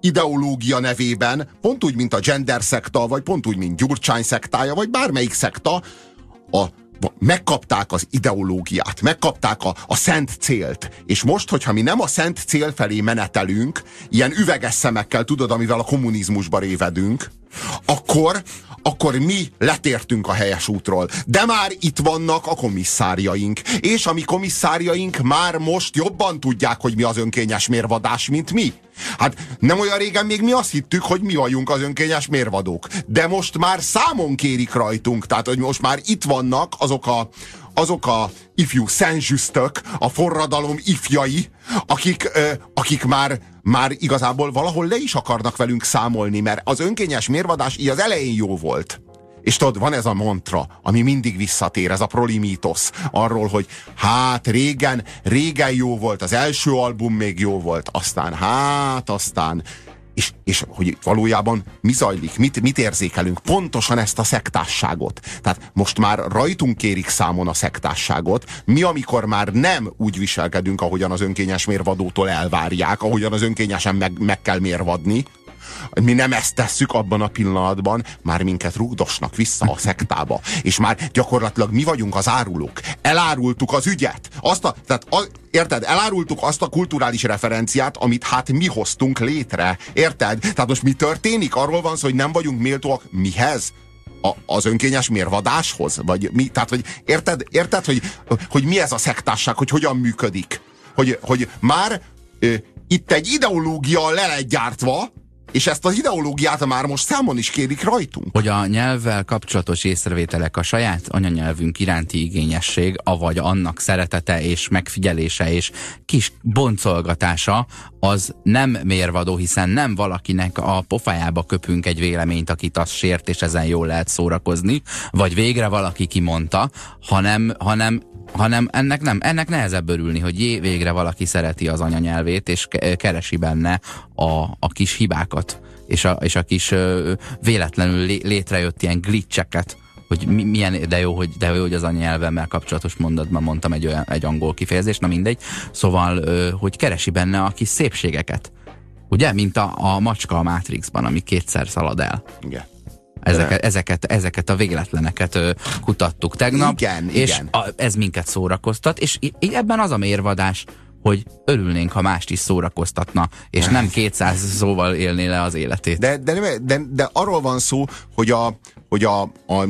ideológia nevében, pont úgy, mint a gender szekta, vagy pont úgy, mint Gyurcsány szektája, vagy bármelyik szekta, a megkapták az ideológiát, megkapták a, a szent célt. És most, hogyha mi nem a szent cél felé menetelünk, ilyen üveges szemekkel, tudod, amivel a kommunizmusba révedünk, akkor, akkor mi letértünk a helyes útról. De már itt vannak a komisszárjaink. És a mi komisszárjaink már most jobban tudják, hogy mi az önkényes mérvadás, mint mi. Hát nem olyan régen még mi azt hittük, hogy mi vagyunk az önkényes mérvadók. De most már számon kérik rajtunk. Tehát, hogy most már itt vannak azok a, azok a ifjú szenzsüsztök, a forradalom ifjai, akik, ö, akik már, már igazából valahol le is akarnak velünk számolni, mert az önkényes mérvadás így az elején jó volt. És tudod, van ez a mantra, ami mindig visszatér, ez a prolimitos, arról, hogy hát régen, régen jó volt, az első album még jó volt, aztán hát, aztán és, és hogy valójában mi zajlik, mit, mit érzékelünk, pontosan ezt a szektásságot. Tehát most már rajtunk kérik számon a szektásságot, mi amikor már nem úgy viselkedünk, ahogyan az önkényes mérvadótól elvárják, ahogyan az önkényesen meg, meg kell mérvadni, mi nem ezt tesszük abban a pillanatban, már minket rúgdosnak vissza a szektába. És már gyakorlatilag mi vagyunk az árulók. Elárultuk az ügyet. Azt a, tehát a, érted? Elárultuk azt a kulturális referenciát, amit hát mi hoztunk létre. Érted? Tehát most mi történik? Arról van szó, hogy nem vagyunk méltóak mihez? A, az önkényes mérvadáshoz? Vagy mi? Tehát, hogy érted, érted hogy, hogy mi ez a szektásság, hogy hogyan működik? Hogy, hogy már ö, itt egy ideológia le lett gyártva, és ezt az ideológiát már most számon is kérik rajtunk. Hogy a nyelvvel kapcsolatos észrevételek a saját anyanyelvünk iránti igényesség, avagy annak szeretete és megfigyelése és kis boncolgatása, az nem mérvadó, hiszen nem valakinek a pofájába köpünk egy véleményt, akit az sért, és ezen jól lehet szórakozni, vagy végre valaki kimondta, hanem, hanem hanem ennek nem, ennek nehezebb örülni, hogy jé, végre valaki szereti az anyanyelvét, és keresi benne a, a kis hibákat, és a, és a kis ö, véletlenül lé, létrejött ilyen glitcheket, hogy mi, milyen, de jó, hogy, de jó, hogy az anyanyelvemmel kapcsolatos mondatban mondtam egy, olyan, egy angol kifejezést, na mindegy. Szóval, ö, hogy keresi benne a kis szépségeket. Ugye, mint a, a macska a Matrixban, ami kétszer szalad el. Igen. Ezeket, ezeket, ezeket a végletleneket ö, kutattuk tegnap. Igen, és igen. A, ez minket szórakoztat, és ebben az a mérvadás, hogy örülnénk, ha mást is szórakoztatna, és nem 200 szóval élné le az életét. De, de, de, de arról van szó, hogy a, hogy a, a,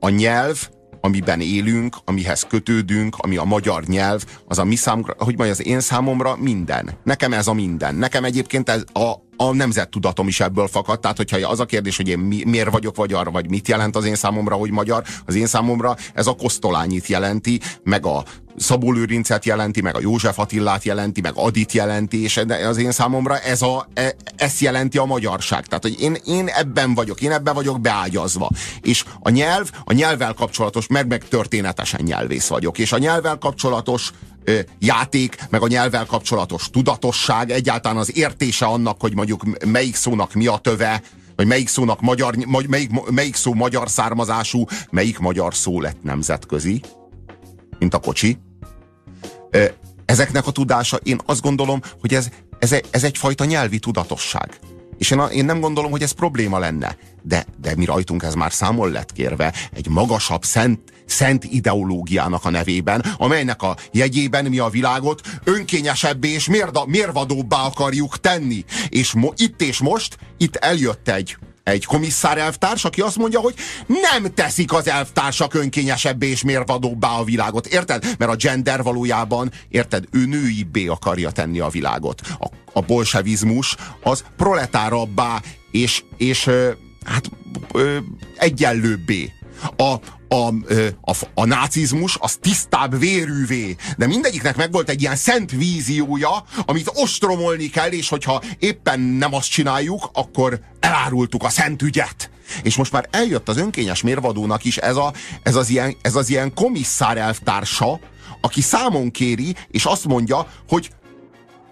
a nyelv, amiben élünk, amihez kötődünk, ami a magyar nyelv, az a mi számunkra, hogy majd az én számomra minden. Nekem ez a minden. Nekem egyébként ez a, a nemzettudatom is ebből fakad, tehát hogyha az a kérdés, hogy én mi, miért vagyok magyar, vagy mit jelent az én számomra, hogy magyar, az én számomra ez a kosztolányit jelenti, meg a Szabó Lőrincet jelenti, meg a József Attillát jelenti, meg Adit jelenti, és az én számomra ez a, e, ezt jelenti a magyarság. Tehát, hogy én, én ebben vagyok, én ebben vagyok beágyazva. És a nyelv, a nyelvvel kapcsolatos, meg, meg történetesen nyelvész vagyok, és a nyelvvel kapcsolatos játék, meg a nyelvvel kapcsolatos tudatosság, egyáltalán az értése annak, hogy mondjuk melyik szónak mi a töve, vagy melyik szónak magyar, melyik, melyik szó magyar származású, melyik magyar szó lett nemzetközi, mint a kocsi. Ezeknek a tudása, én azt gondolom, hogy ez, ez, ez egyfajta nyelvi tudatosság. És én, én nem gondolom, hogy ez probléma lenne. De, de mi rajtunk ez már számol lett kérve egy magasabb szent, szent ideológiának a nevében, amelynek a jegyében mi a világot önkényesebbé és mérda, mérvadóbbá akarjuk tenni. És mo, itt és most, itt eljött egy egy komisszár elvtárs, aki azt mondja, hogy nem teszik az elvtársak önkényesebbé és mérvadóbbá a világot. Érted? Mert a gender valójában, érted, ő nőibbé akarja tenni a világot. A, a bolsevizmus az proletárabbá és, és hát egyenlőbbé. A, a, a, a nácizmus az tisztább vérűvé, de mindegyiknek megvolt egy ilyen szent víziója, amit ostromolni kell, és hogyha éppen nem azt csináljuk, akkor elárultuk a szent ügyet. És most már eljött az önkényes mérvadónak is ez, a, ez, az, ilyen, ez az ilyen komisszár elvtársa, aki számon kéri, és azt mondja, hogy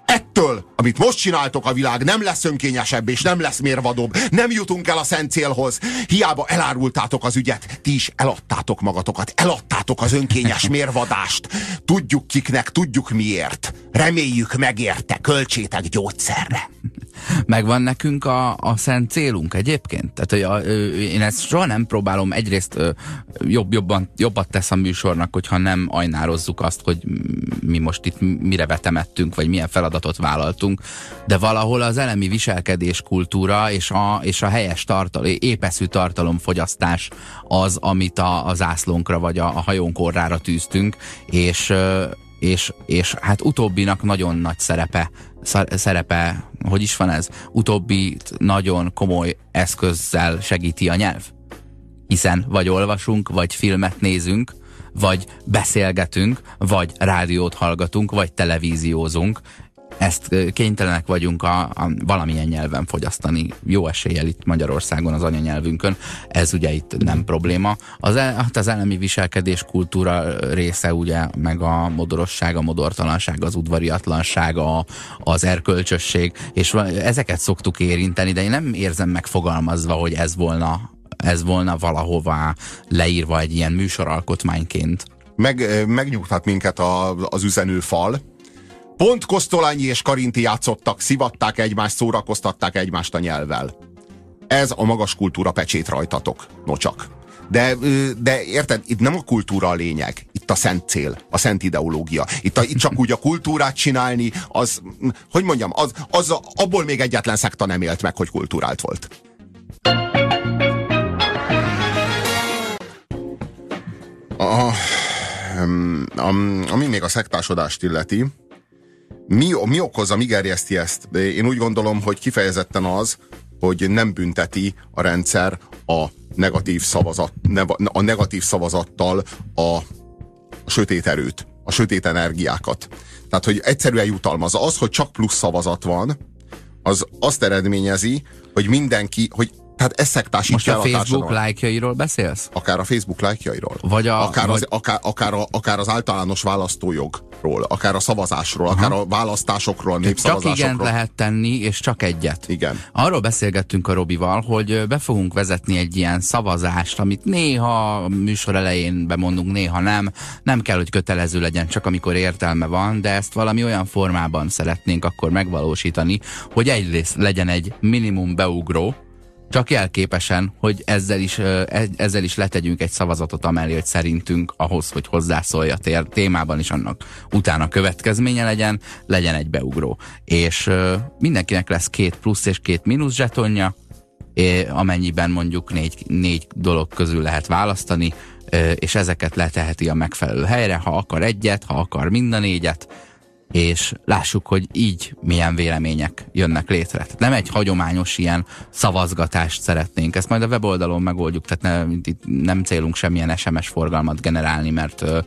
ettől, amit most csináltok, a világ nem lesz önkényesebb és nem lesz mérvadóbb. Nem jutunk el a szent célhoz. Hiába elárultátok az ügyet, ti is eladtátok magatokat, eladtátok az önkényes mérvadást. Tudjuk kiknek, tudjuk miért. Reméljük megérte, költsétek gyógyszerre. Megvan nekünk a, a szent célunk egyébként? Tehát, hogy a, én ezt soha nem próbálom, egyrészt jobb, jobban, jobbat tesz a műsornak, hogyha nem ajnározzuk azt, hogy mi most itt mire vetemettünk, vagy milyen feladatot vállaltunk, de valahol az elemi viselkedés kultúra és a, és a helyes tartalom, épeszű tartalomfogyasztás az, amit a, a zászlónkra vagy a, a hajónk orrára tűztünk, és és, és hát utóbbinak nagyon nagy szerepe, szerepe, hogy is van ez? Utóbbi nagyon komoly eszközzel segíti a nyelv. Hiszen vagy olvasunk, vagy filmet nézünk, vagy beszélgetünk, vagy rádiót hallgatunk, vagy televíziózunk, ezt kénytelenek vagyunk a, a valamilyen nyelven fogyasztani. Jó eséllyel itt Magyarországon az anyanyelvünkön. Ez ugye itt nem probléma. Az, el, hát az elemi viselkedés kultúra része ugye, meg a modorosság, a modortalanság, az udvariatlanság, a, az erkölcsösség, és ezeket szoktuk érinteni, de én nem érzem megfogalmazva, hogy ez volna ez volna valahová leírva egy ilyen műsoralkotmányként. Meg, megnyugtat minket a, az üzenőfal, Pont Kosztolányi és Karinti játszottak, szivatták egymást, szórakoztatták egymást a nyelvvel. Ez a magas kultúra pecsét rajtatok, nocsak. De, de érted, itt nem a kultúra a lényeg, itt a szent cél, a szent ideológia. Itt, a, itt csak úgy a kultúrát csinálni, az, hogy mondjam, az, az, abból még egyetlen szekta nem élt meg, hogy kultúrált volt. A, ami még a szektásodást illeti, mi, mi okozza, mi gerjeszti ezt? Én úgy gondolom, hogy kifejezetten az, hogy nem bünteti a rendszer a negatív, szavazat, a negatív szavazattal a, sötét erőt, a sötét energiákat. Tehát, hogy egyszerűen jutalmaz. Az, hogy csak plusz szavazat van, az azt eredményezi, hogy mindenki, hogy tehát ez szektásítja Most a, a Facebook lájkjairól beszélsz? Akár a Facebook lájkjairól. Vagy a, akár, vagy... Az, akár, akár, a, akár az általános választójogról, akár a szavazásról, Aha. akár a választásokról, a népszavazásokról. Csak igent lehet tenni, és csak egyet. Igen. Arról beszélgettünk a Robival, hogy be fogunk vezetni egy ilyen szavazást, amit néha műsor elején bemondunk, néha nem. Nem kell, hogy kötelező legyen, csak amikor értelme van, de ezt valami olyan formában szeretnénk akkor megvalósítani, hogy egyrészt legyen egy minimum beugró, csak jelképesen, hogy ezzel is, ezzel is letegyünk egy szavazatot amellé, hogy szerintünk ahhoz, hogy hozzászólj a tér, témában is annak utána következménye legyen, legyen egy beugró. És mindenkinek lesz két plusz és két mínusz zsetonja, amennyiben mondjuk négy, négy dolog közül lehet választani, és ezeket leteheti a megfelelő helyre, ha akar egyet, ha akar mind a négyet, és lássuk, hogy így milyen vélemények jönnek létre. Tehát nem egy hagyományos ilyen szavazgatást szeretnénk. Ezt majd a weboldalon megoldjuk, tehát ne, itt nem célunk semmilyen SMS forgalmat generálni, mert ö,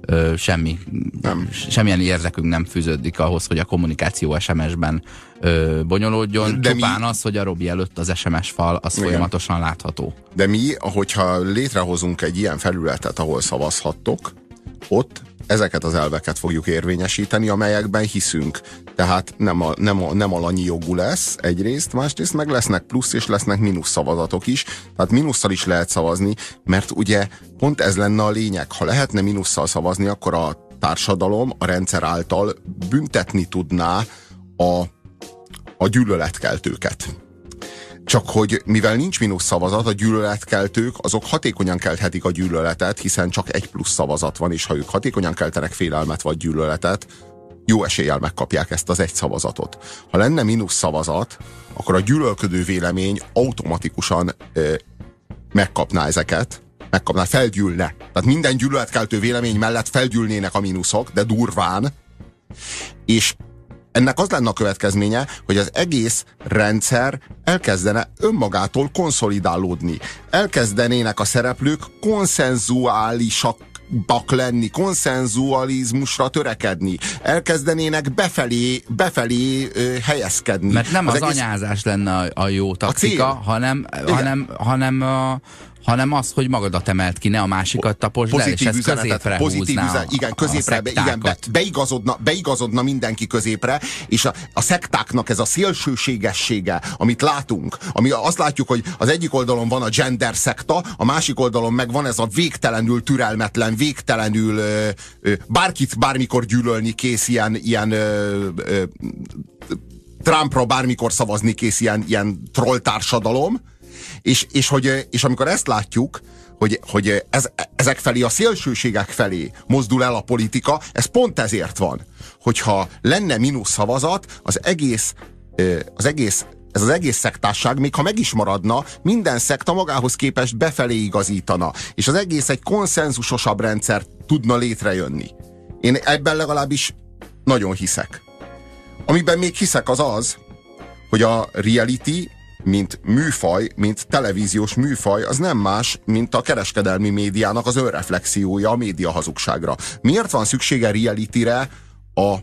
ö, semmi, nem. semmilyen érdekünk nem fűződik ahhoz, hogy a kommunikáció SMS-ben ö, bonyolódjon. De Csupán mi... az, hogy a Robi előtt az SMS fal, az Igen. folyamatosan látható. De mi, hogyha létrehozunk egy ilyen felületet, ahol szavazhattok, ott ezeket az elveket fogjuk érvényesíteni, amelyekben hiszünk. Tehát nem, a, nem, a, nem alanyi jogú lesz egyrészt, másrészt meg lesznek plusz és lesznek mínusz szavazatok is. Tehát mínusszal is lehet szavazni, mert ugye pont ez lenne a lényeg. Ha lehetne mínusszal szavazni, akkor a társadalom a rendszer által büntetni tudná a, a gyűlöletkeltőket Csak hogy mivel nincs mínusz szavazat, a gyűlöletkeltők azok hatékonyan kelthetik a gyűlöletet, hiszen csak egy plusz szavazat van, és ha ők hatékonyan keltenek félelmet vagy gyűlöletet, jó eséllyel megkapják ezt az egy szavazatot. Ha lenne mínusz szavazat, akkor a gyűlölködő vélemény automatikusan ö, megkapná ezeket, megkapná, felgyűlne. Tehát minden gyűlöletkeltő vélemény mellett felgyűlnének a mínuszok, de durván, és ennek az lenne a következménye, hogy az egész rendszer elkezdene önmagától konszolidálódni. Elkezdenének a szereplők konszenzuálisak bak lenni, konszenzualizmusra törekedni, elkezdenének befelé, befelé ö, helyezkedni. Mert nem az, az egész... anyázás lenne a, a jó taktika, a hanem, hanem, hanem a, hanem az, hogy magadat emelt ki, ne a másikat tapos le, és ez középre pozitív üzenet, igen, középre, be, igen, be, beigazodna, beigazodna mindenki középre, és a, a szektáknak ez a szélsőségessége, amit látunk, ami azt látjuk, hogy az egyik oldalon van a gender szekta, a másik oldalon meg van ez a végtelenül türelmetlen, végtelenül ö, ö, bárkit bármikor gyűlölni kész ilyen, ilyen ö, ö, Trumpra bármikor szavazni kész ilyen, ilyen trolltársadalom, és, és, hogy, és amikor ezt látjuk, hogy, hogy ez, ezek felé, a szélsőségek felé mozdul el a politika, ez pont ezért van. Hogyha lenne mínusz szavazat, az egész, az egész ez az egész szektásság, még ha meg is maradna, minden szekta magához képest befelé igazítana, és az egész egy konszenzusosabb rendszer tudna létrejönni. Én ebben legalábbis nagyon hiszek. Amiben még hiszek az az, hogy a reality mint műfaj, mint televíziós műfaj, az nem más, mint a kereskedelmi médiának az önreflexiója a média hazugságra. Miért van szüksége realityre a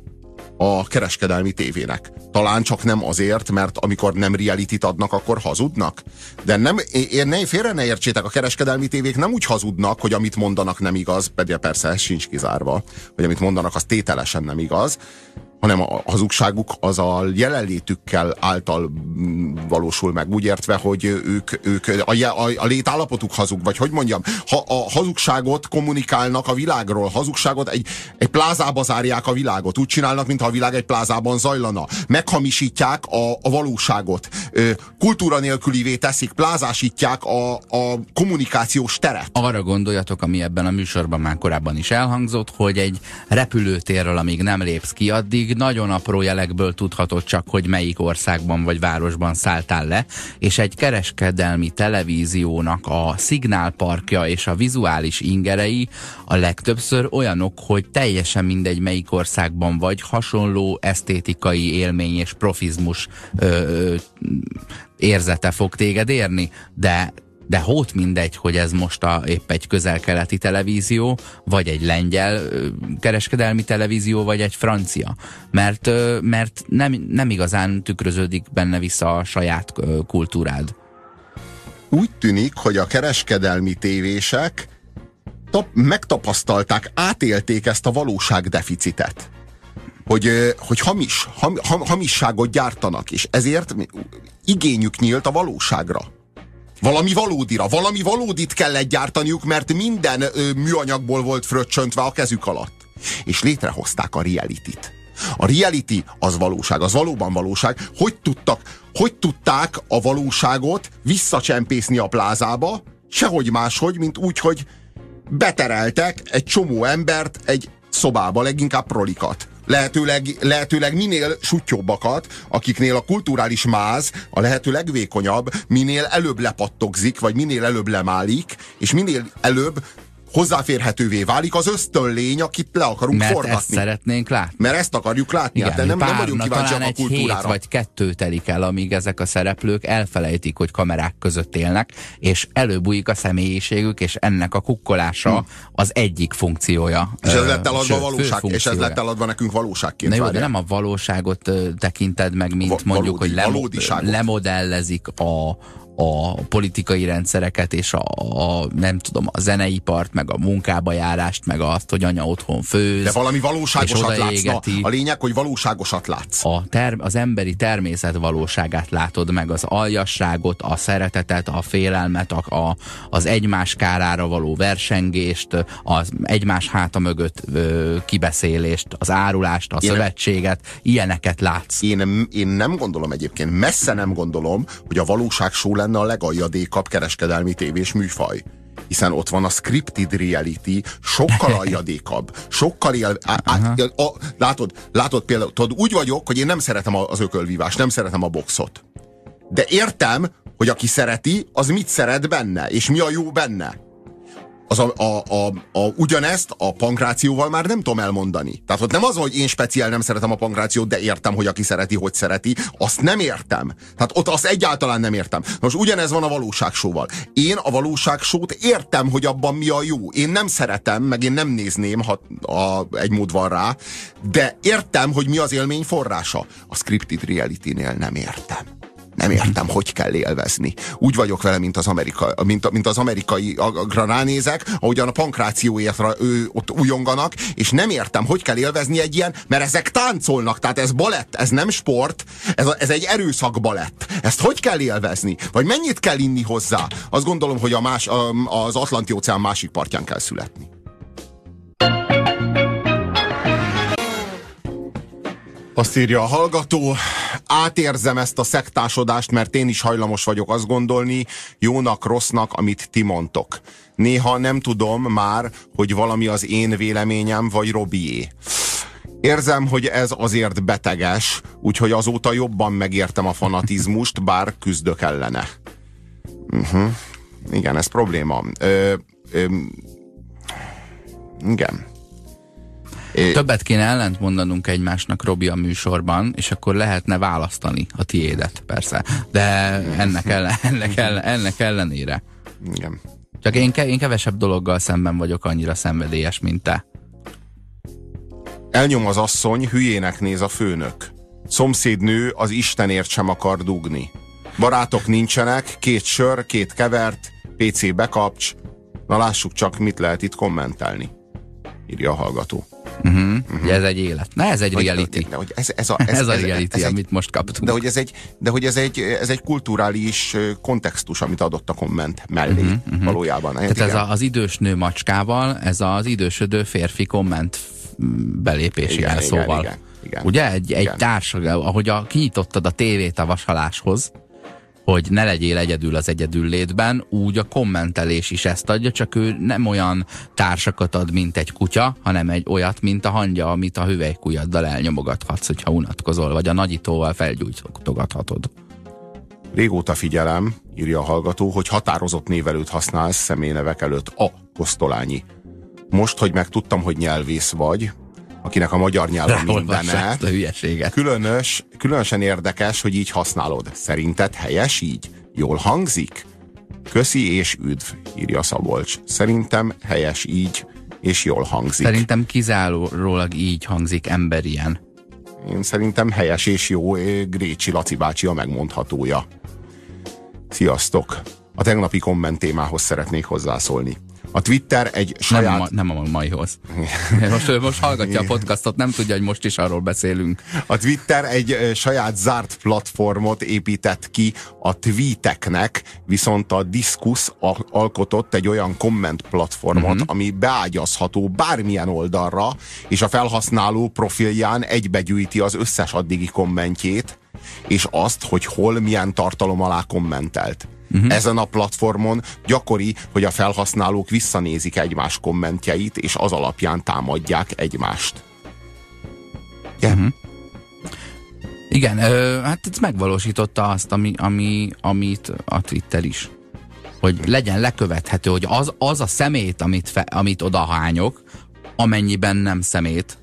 a kereskedelmi tévének. Talán csak nem azért, mert amikor nem reality adnak, akkor hazudnak. De nem, én ne, félre ne értsétek, a kereskedelmi tévék nem úgy hazudnak, hogy amit mondanak nem igaz, pedig persze ez sincs kizárva, hogy amit mondanak, az tételesen nem igaz, hanem a hazugságuk az a jelenlétükkel által mm, valósul meg, úgy értve, hogy ők, ők a, a, a létállapotuk hazug, vagy hogy mondjam, ha a hazugságot kommunikálnak a világról, hazugságot egy, egy plázába zárják a világot, úgy csinálnak, mintha a világ egy plázában zajlana, meghamisítják a, a valóságot, kultúra nélkülivé teszik, plázásítják a, a kommunikációs teret. Arra gondoljatok, ami ebben a műsorban már korábban is elhangzott, hogy egy repülőtérről, amíg nem lépsz ki, addig nagyon apró jelekből tudhatod csak, hogy melyik országban vagy városban szálltál le, és egy kereskedelmi televíziónak a szignálparkja és a vizuális ingerei a legtöbbször olyanok, hogy teljesen mindegy melyik országban vagy, hasonló esztétikai élmény és profizmus ö, ö, érzete fog téged érni, de de hót mindegy, hogy ez most a, épp egy közel-keleti televízió, vagy egy lengyel kereskedelmi televízió, vagy egy francia. Mert, mert nem, nem igazán tükröződik benne vissza a saját kultúrád. Úgy tűnik, hogy a kereskedelmi tévések tap, megtapasztalták, átélték ezt a valóságdeficitet. Hogy, hogy hamis, ham, ham, hamisságot gyártanak, és ezért igényük nyílt a valóságra. Valami valódira, valami valódit kellett gyártaniuk, mert minden ö, műanyagból volt fröccsöntve a kezük alatt. És létrehozták a reality-t. A reality az valóság, az valóban valóság. Hogy tudtak, hogy tudták a valóságot visszacsempészni a plázába, sehogy máshogy, mint úgy, hogy betereltek egy csomó embert egy szobába, leginkább prolikat lehetőleg, lehetőleg minél sutyóbbakat, akiknél a kulturális máz a lehető legvékonyabb, minél előbb lepattogzik, vagy minél előbb lemálik, és minél előbb hozzáférhetővé válik az ösztönlény, akit le akarunk Mert forgatni. ezt szeretnénk látni. Mert ezt akarjuk látni, Igen, hát de nem, pár, nem vagyunk kíváncsiak a kultúrára. Hét vagy kettő telik el, amíg ezek a szereplők elfelejtik, hogy kamerák között élnek, és előbújik a személyiségük, és ennek a kukkolása hmm. az egyik funkciója. És ez lett eladva sőt, valóság, és ez lett eladva nekünk valóságként. Na jó, de nem a valóságot tekinted meg, mint Va mondjuk, valódi, hogy lemo lemodellezik a, a politikai rendszereket, és a, a nem tudom, a zeneipart, meg a munkába járást, meg azt, hogy anya otthon főz. De valami valóságosat látsz. Na, a lényeg, hogy valóságosat látsz. A ter, az emberi természet valóságát látod meg, az aljasságot, a szeretetet, a félelmet, a, a, az egymás kárára való versengést, az egymás háta mögött ö, kibeszélést, az árulást, a én szövetséget, nem, ilyeneket látsz. Én, én nem gondolom egyébként, messze nem gondolom, hogy a valóság show lenne a legaljadékabb kereskedelmi tévés műfaj. Hiszen ott van a scripted reality, sokkal aljadékabb, sokkal él... Á, á, a, látod, látod például, tudod, úgy vagyok, hogy én nem szeretem az ökölvívást, nem szeretem a boxot. De értem, hogy aki szereti, az mit szeret benne, és mi a jó benne az a, a, a, a, ugyanezt a pankrációval már nem tudom elmondani. Tehát ott nem az, hogy én speciál nem szeretem a pankrációt, de értem, hogy aki szereti, hogy szereti, azt nem értem. Tehát ott azt egyáltalán nem értem. Most ugyanez van a valóságsóval. Én a valóságsót értem, hogy abban mi a jó. Én nem szeretem, meg én nem nézném, ha a, egy mód van rá, de értem, hogy mi az élmény forrása. A scripted reality-nél nem értem. Nem értem, hogy kell élvezni. Úgy vagyok vele, mint az, Amerika, mint, mint az amerikai ránézek, ahogyan a pankrációért ő, ott újonganak, és nem értem, hogy kell élvezni egy ilyen, mert ezek táncolnak, tehát ez balett, ez nem sport, ez, a, ez egy erőszak balett. Ezt hogy kell élvezni? Vagy mennyit kell inni hozzá? Azt gondolom, hogy a más, az Atlanti óceán másik partján kell születni. Azt írja a hallgató, átérzem ezt a szektásodást, mert én is hajlamos vagyok azt gondolni, jónak, rossznak, amit ti mondtok. Néha nem tudom már, hogy valami az én véleményem, vagy Robié. Érzem, hogy ez azért beteges, úgyhogy azóta jobban megértem a fanatizmust, bár küzdök ellene. Uh-huh. Igen, ez probléma. Ö, ö, igen. Többet kéne ellent mondanunk egymásnak Robi a műsorban, és akkor lehetne választani a tiédet, persze. De ennek, ellen, ennek, ellen, ennek ellenére. Igen. Csak én, ke én kevesebb dologgal szemben vagyok annyira szenvedélyes, mint te. Elnyom az asszony, hülyének néz a főnök. Szomszédnő az Istenért sem akar dugni. Barátok nincsenek, két sör, két kevert, PC bekapcs. Na lássuk csak, mit lehet itt kommentelni. Írja a hallgató. Uh-huh. Uh-huh. ez egy élet. Na, ez egy reality. De, hogy ez, ez, a, ez, ez a reality, ez, ez amit egy, most kaptunk. De hogy, ez egy, de hogy ez egy, ez egy kulturális kontextus, amit adott a komment mellé uh-huh, uh-huh. valójában. Tehát igen. ez a, az idős nő macskával, ez az idősödő férfi komment belépés igen, szóval. Igen, igen, Ugye? Egy, egy társ, ahogy a, kinyitottad a tévét a vasaláshoz, hogy ne legyél egyedül az egyedül létben, úgy a kommentelés is ezt adja, csak ő nem olyan társakat ad, mint egy kutya, hanem egy olyat, mint a hangya, amit a hüvelykujjaddal elnyomogathatsz, hogyha unatkozol, vagy a nagyítóval felgyújtogathatod. Régóta figyelem, írja a hallgató, hogy határozott névelőt használsz személynevek előtt a Kosztolányi. Most, hogy megtudtam, hogy nyelvész vagy, akinek a magyar nyelv mindene. a hülyeséget. Különös, különösen érdekes, hogy így használod. Szerinted helyes így? Jól hangzik? Köszi és üdv, írja Szabolcs. Szerintem helyes így, és jól hangzik. Szerintem kizárólag így hangzik emberien. Én szerintem helyes és jó Grécsi Laci bácsi a megmondhatója. Sziasztok! A tegnapi komment témához szeretnék hozzászólni. A Twitter egy saját... Nem a, nem a maihoz. Most, most hallgatja a podcastot, nem tudja, hogy most is arról beszélünk. A Twitter egy saját zárt platformot épített ki a tweeteknek, viszont a Discuss alkotott egy olyan komment platformot, uh-huh. ami beágyazható bármilyen oldalra, és a felhasználó profilján egybegyűjti az összes addigi kommentjét, és azt, hogy hol milyen tartalom alá kommentelt. Uh-huh. Ezen a platformon gyakori, hogy a felhasználók visszanézik egymás kommentjeit, és az alapján támadják egymást. Yeah. Uh-huh. Igen, ö, hát ez megvalósította azt, ami, ami, amit a Twitter is. Hogy legyen lekövethető, hogy az, az a szemét, amit, fe, amit odahányok, amennyiben nem szemét,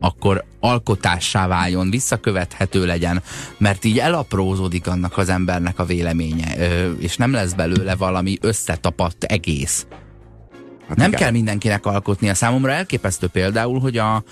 akkor alkotássá váljon, visszakövethető legyen, mert így elaprózódik annak az embernek a véleménye, és nem lesz belőle valami összetapadt egész. Hát nem igen. kell mindenkinek alkotnia. Számomra elképesztő például, hogy a,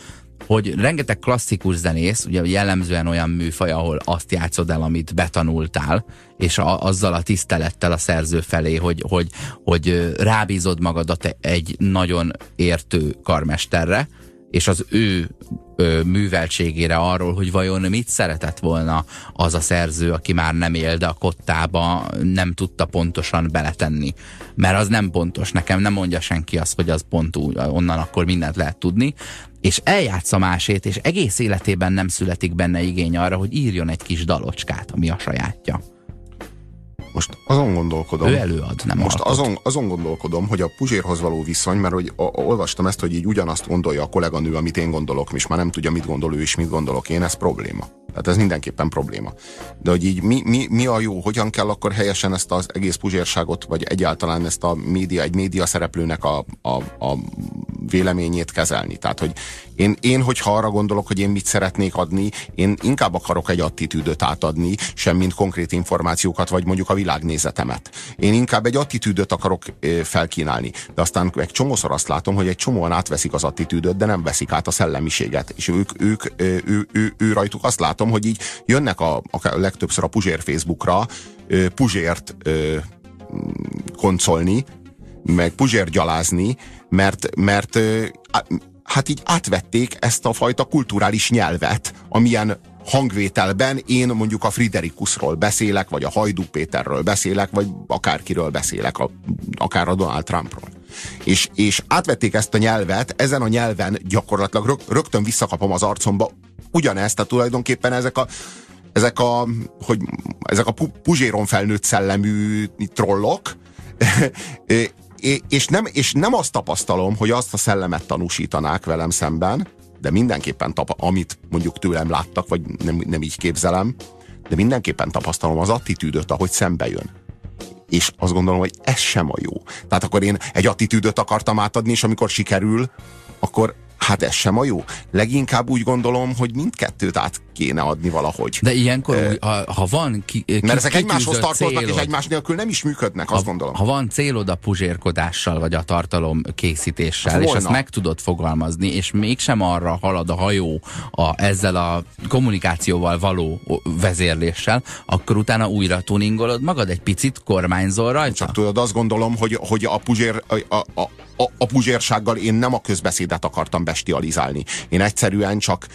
hogy rengeteg klasszikus zenész, ugye jellemzően olyan műfaj, ahol azt játszod el, amit betanultál, és a, azzal a tisztelettel a szerző felé, hogy, hogy, hogy rábízod magadat egy nagyon értő karmesterre, és az ő ö, műveltségére arról, hogy vajon mit szeretett volna az a szerző, aki már nem él, de a kottába nem tudta pontosan beletenni. Mert az nem pontos, nekem nem mondja senki azt, hogy az pont úgy, onnan akkor mindent lehet tudni, és eljátsza másét, és egész életében nem születik benne igény arra, hogy írjon egy kis dalocskát, ami a sajátja. Most azon gondolkodom. Ő előad, nem Most azon, azon gondolkodom, hogy a Puzsérhoz való viszony, mert hogy a, a, olvastam ezt, hogy így ugyanazt gondolja a kolléganő, amit én gondolok, és már nem tudja, mit gondol ő, és mit gondolok én, ez probléma. Tehát ez mindenképpen probléma. De hogy így mi, mi, mi a jó, hogyan kell akkor helyesen ezt az egész puzsérságot, vagy egyáltalán ezt a média, egy média szereplőnek a, a, a véleményét kezelni. Tehát, hogy én, én, hogyha arra gondolok, hogy én mit szeretnék adni, én inkább akarok egy attitűdöt átadni, sem mint konkrét információkat, vagy mondjuk a világnézetemet. Én inkább egy attitűdöt akarok felkínálni. De aztán egy csomószor azt látom, hogy egy csomóan átveszik az attitűdöt, de nem veszik át a szellemiséget. És ők, ők, ő, ő, ő, ő rajtuk azt látom, hogy így jönnek a, a legtöbbször a Puzsér Facebookra, Puzsért koncolni, meg Puzsér gyalázni, mert, mert hát így átvették ezt a fajta kulturális nyelvet, amilyen hangvételben én mondjuk a Friderikusról beszélek, vagy a Hajdú Péterről beszélek, vagy akárkiről beszélek, a, akár a Donald Trumpról. És, és átvették ezt a nyelvet, ezen a nyelven gyakorlatilag rög, rögtön visszakapom az arcomba ugyanezt, tehát tulajdonképpen ezek a ezek a, hogy ezek a puzséron felnőtt szellemű trollok, és nem, és nem azt tapasztalom, hogy azt a szellemet tanúsítanák velem szemben, de mindenképpen, tapa, amit mondjuk tőlem láttak, vagy nem, nem így képzelem, de mindenképpen tapasztalom az attitűdöt, ahogy szembe jön. És azt gondolom, hogy ez sem a jó. Tehát akkor én egy attitűdöt akartam átadni, és amikor sikerül, akkor Hát ez sem a jó. Leginkább úgy gondolom, hogy mindkettőt át kéne adni valahogy. De ilyenkor, uh, ha, ha van ki, ki, Mert ezek egymáshoz tartoznak, célod, és egymás nélkül nem is működnek, azt ha, gondolom. Ha van célod a puzsérkodással, vagy a tartalom készítéssel, és ezt meg tudod fogalmazni, és mégsem arra halad a hajó a, ezzel a kommunikációval való vezérléssel, akkor utána újra tuningolod magad egy picit, kormányzol rajta? Csak tudod, azt gondolom, hogy, hogy a puzsér, a, a, a, a, puzsérsággal én nem a közbeszédet akartam bestializálni. Én egyszerűen csak,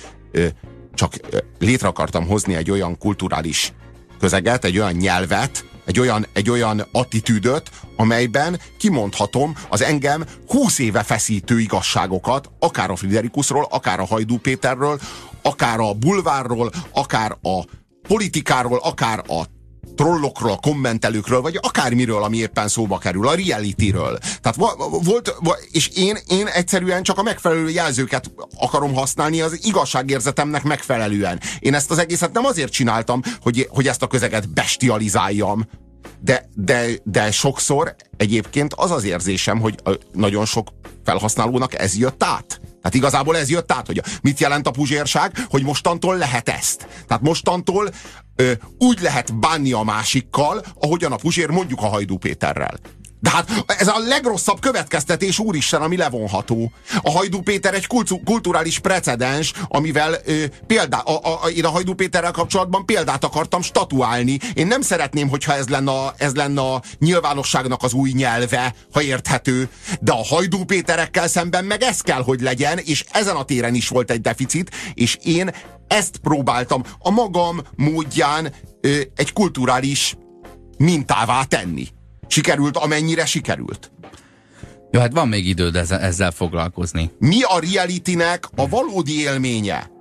csak létre akartam hozni egy olyan kulturális közeget, egy olyan nyelvet, egy olyan, egy olyan attitűdöt, amelyben kimondhatom az engem húsz éve feszítő igazságokat, akár a Friderikusról, akár a Hajdú Péterről, akár a bulvárról, akár a politikáról, akár a trollokról, kommentelőkről, vagy akármiről, ami éppen szóba kerül, a realityről. Tehát volt, és én, én egyszerűen csak a megfelelő jelzőket akarom használni az igazságérzetemnek megfelelően. Én ezt az egészet nem azért csináltam, hogy, hogy ezt a közeget bestializáljam, de, de, de sokszor egyébként az az érzésem, hogy nagyon sok felhasználónak ez jött át. Tehát igazából ez jött át, hogy mit jelent a puzsérság, hogy mostantól lehet ezt. Tehát mostantól ö, úgy lehet bánni a másikkal, ahogyan a puzsér mondjuk a Hajdú Péterrel. De hát ez a legrosszabb következtetés, úristen, ami levonható. A Hajdú Péter egy kulturális precedens, amivel ö, példá, a, a, én a Hajdú Péterrel kapcsolatban példát akartam statuálni. Én nem szeretném, hogyha ez lenne, a, ez lenne a nyilvánosságnak az új nyelve, ha érthető. De a Hajdú Péterekkel szemben meg ez kell, hogy legyen, és ezen a téren is volt egy deficit, és én ezt próbáltam a magam módján ö, egy kulturális mintává tenni sikerült, amennyire sikerült. Jó, hát van még időd ezzel, ezzel foglalkozni. Mi a realitynek a valódi élménye?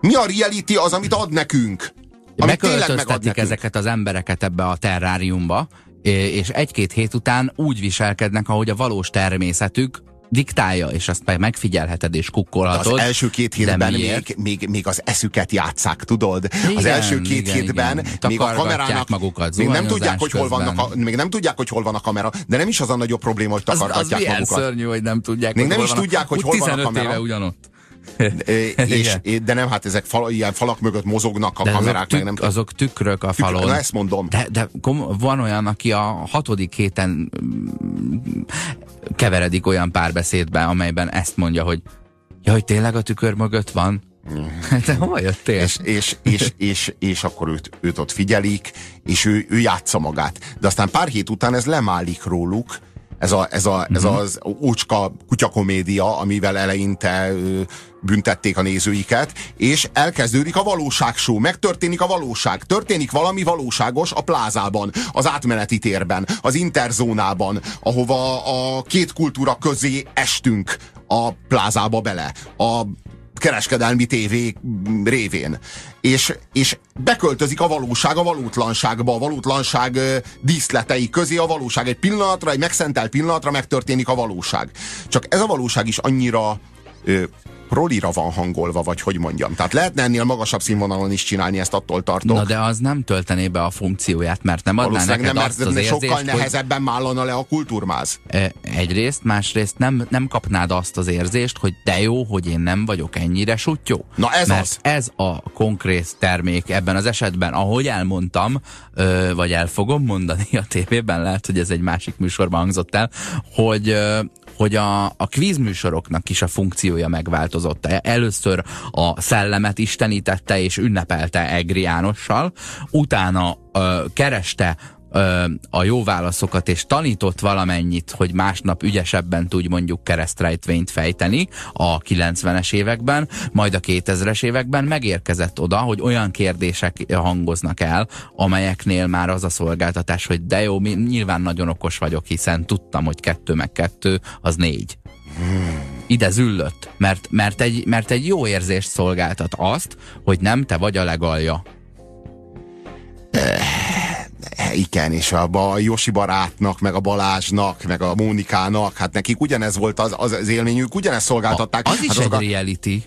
Mi a reality az, amit ad nekünk? Megköltöztetik ezeket az embereket ebbe a terráriumba, és egy-két hét után úgy viselkednek, ahogy a valós természetük diktálja, és azt meg megfigyelheted és kukkolhatod. De az első két hétben még, még, még az eszüket játszák, tudod? Igen, az első két igen, hétben igen. még a kamerának magukat, még nem tudják, hogy hol vannak a, még nem tudják, hogy hol van a kamera, de nem is az a nagyobb probléma, hogy takargatják az, az magukat. szörnyű, hogy nem tudják, még nem is tudják, hogy hol van a kamera. éve ugyanott. és, de nem, hát ezek fal, ilyen falak mögött mozognak a de kamerák. Azok, tük, meg nem azok tükrök a falon. Tükr, na ezt mondom. De, de van olyan, aki a hatodik héten keveredik olyan párbeszédbe, amelyben ezt mondja, hogy Ja, hogy tényleg a tükör mögött van? Te hova jöttél? És, és, és, és, és akkor őt, őt ott figyelik, és ő, ő játsza magát. De aztán pár hét után ez lemálik róluk, ez, a, ez, a, ez uh-huh. az ócska kutyakomédia, amivel eleinte büntették a nézőiket, és elkezdődik a valóságshow, megtörténik a valóság, történik valami valóságos a plázában, az átmeneti térben, az interzónában, ahova a két kultúra közé estünk a plázába bele. A kereskedelmi tévé révén. És, és beköltözik a valóság a valótlanságba, a valótlanság díszletei közé a valóság. Egy pillanatra, egy megszentelt pillanatra megtörténik a valóság. Csak ez a valóság is annyira prolira van hangolva, vagy hogy mondjam. Tehát lehetne ennél magasabb színvonalon is csinálni, ezt attól tartok. Na de az nem töltené be a funkcióját, mert nem adná neked nem, azt az sokkal érzést, nehezebben hogy... mállana le a kultúrmáz. E, egyrészt, másrészt nem, nem kapnád azt az érzést, hogy de jó, hogy én nem vagyok ennyire sutyó. Na ez mert az. ez a konkrét termék ebben az esetben, ahogy elmondtam, vagy el fogom mondani a tévében, lehet, hogy ez egy másik műsorban hangzott el, hogy, hogy a, a kvízműsoroknak is a funkciója megváltozott. Először a szellemet istenítette és ünnepelte Egri Jánossal, utána ö, kereste a jó válaszokat, és tanított valamennyit, hogy másnap ügyesebben tudj mondjuk keresztrejtvényt fejteni a 90-es években, majd a 2000-es években megérkezett oda, hogy olyan kérdések hangoznak el, amelyeknél már az a szolgáltatás, hogy de jó, nyilván nagyon okos vagyok, hiszen tudtam, hogy kettő meg kettő az négy. Ide züllött, mert, mert, egy, mert egy jó érzést szolgáltat azt, hogy nem te vagy a legalja. igen, és a, a Josi barátnak, meg a Balázsnak, meg a Mónikának, hát nekik ugyanez volt az, az, az élményük, ugyanezt szolgáltatták. A, az is hát egy a... reality.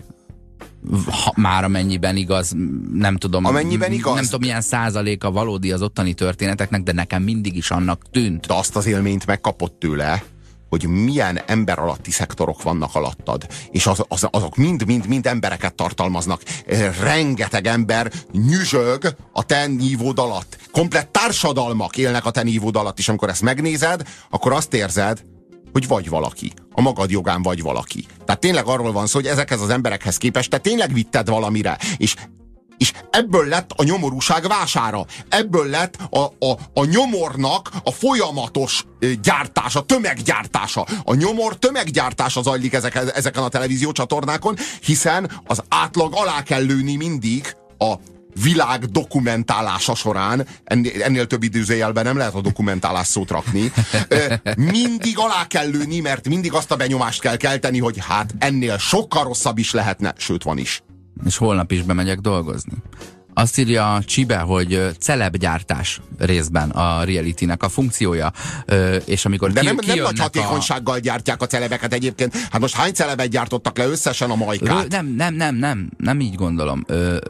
Ha, már amennyiben igaz, nem tudom. Amennyiben igaz. Nem tudom, milyen százaléka valódi az ottani történeteknek, de nekem mindig is annak tűnt. De azt az élményt megkapott tőle, hogy milyen ember alatti szektorok vannak alattad. És az, az, azok mind-mind-mind embereket tartalmaznak. Rengeteg ember nyüzsög a te nívód alatt. Komplett társadalmak élnek a te nívód alatt, és amikor ezt megnézed, akkor azt érzed, hogy vagy valaki. A magad jogán vagy valaki. Tehát tényleg arról van szó, hogy ezekhez az emberekhez képest te tényleg vitted valamire. És és ebből lett a nyomorúság vására. Ebből lett a, a, a nyomornak a folyamatos gyártása, tömeggyártása. A nyomor tömeggyártása zajlik ezek, ezeken a televízió csatornákon, hiszen az átlag alá kell lőni mindig a világ dokumentálása során, ennél, ennél több időzőjelben nem lehet a dokumentálás szót rakni, mindig alá kell lőni, mert mindig azt a benyomást kell kelteni, hogy hát ennél sokkal rosszabb is lehetne, sőt van is és holnap is bemegyek dolgozni. Azt írja a Csibe, hogy celebgyártás részben a reality-nek a funkciója. És amikor De ki, nem, nem nagy hatékonysággal a... gyártják a celebeket egyébként. Hát most hány celebet gyártottak le összesen a majkát? Rö, nem, nem, nem, nem, nem így gondolom.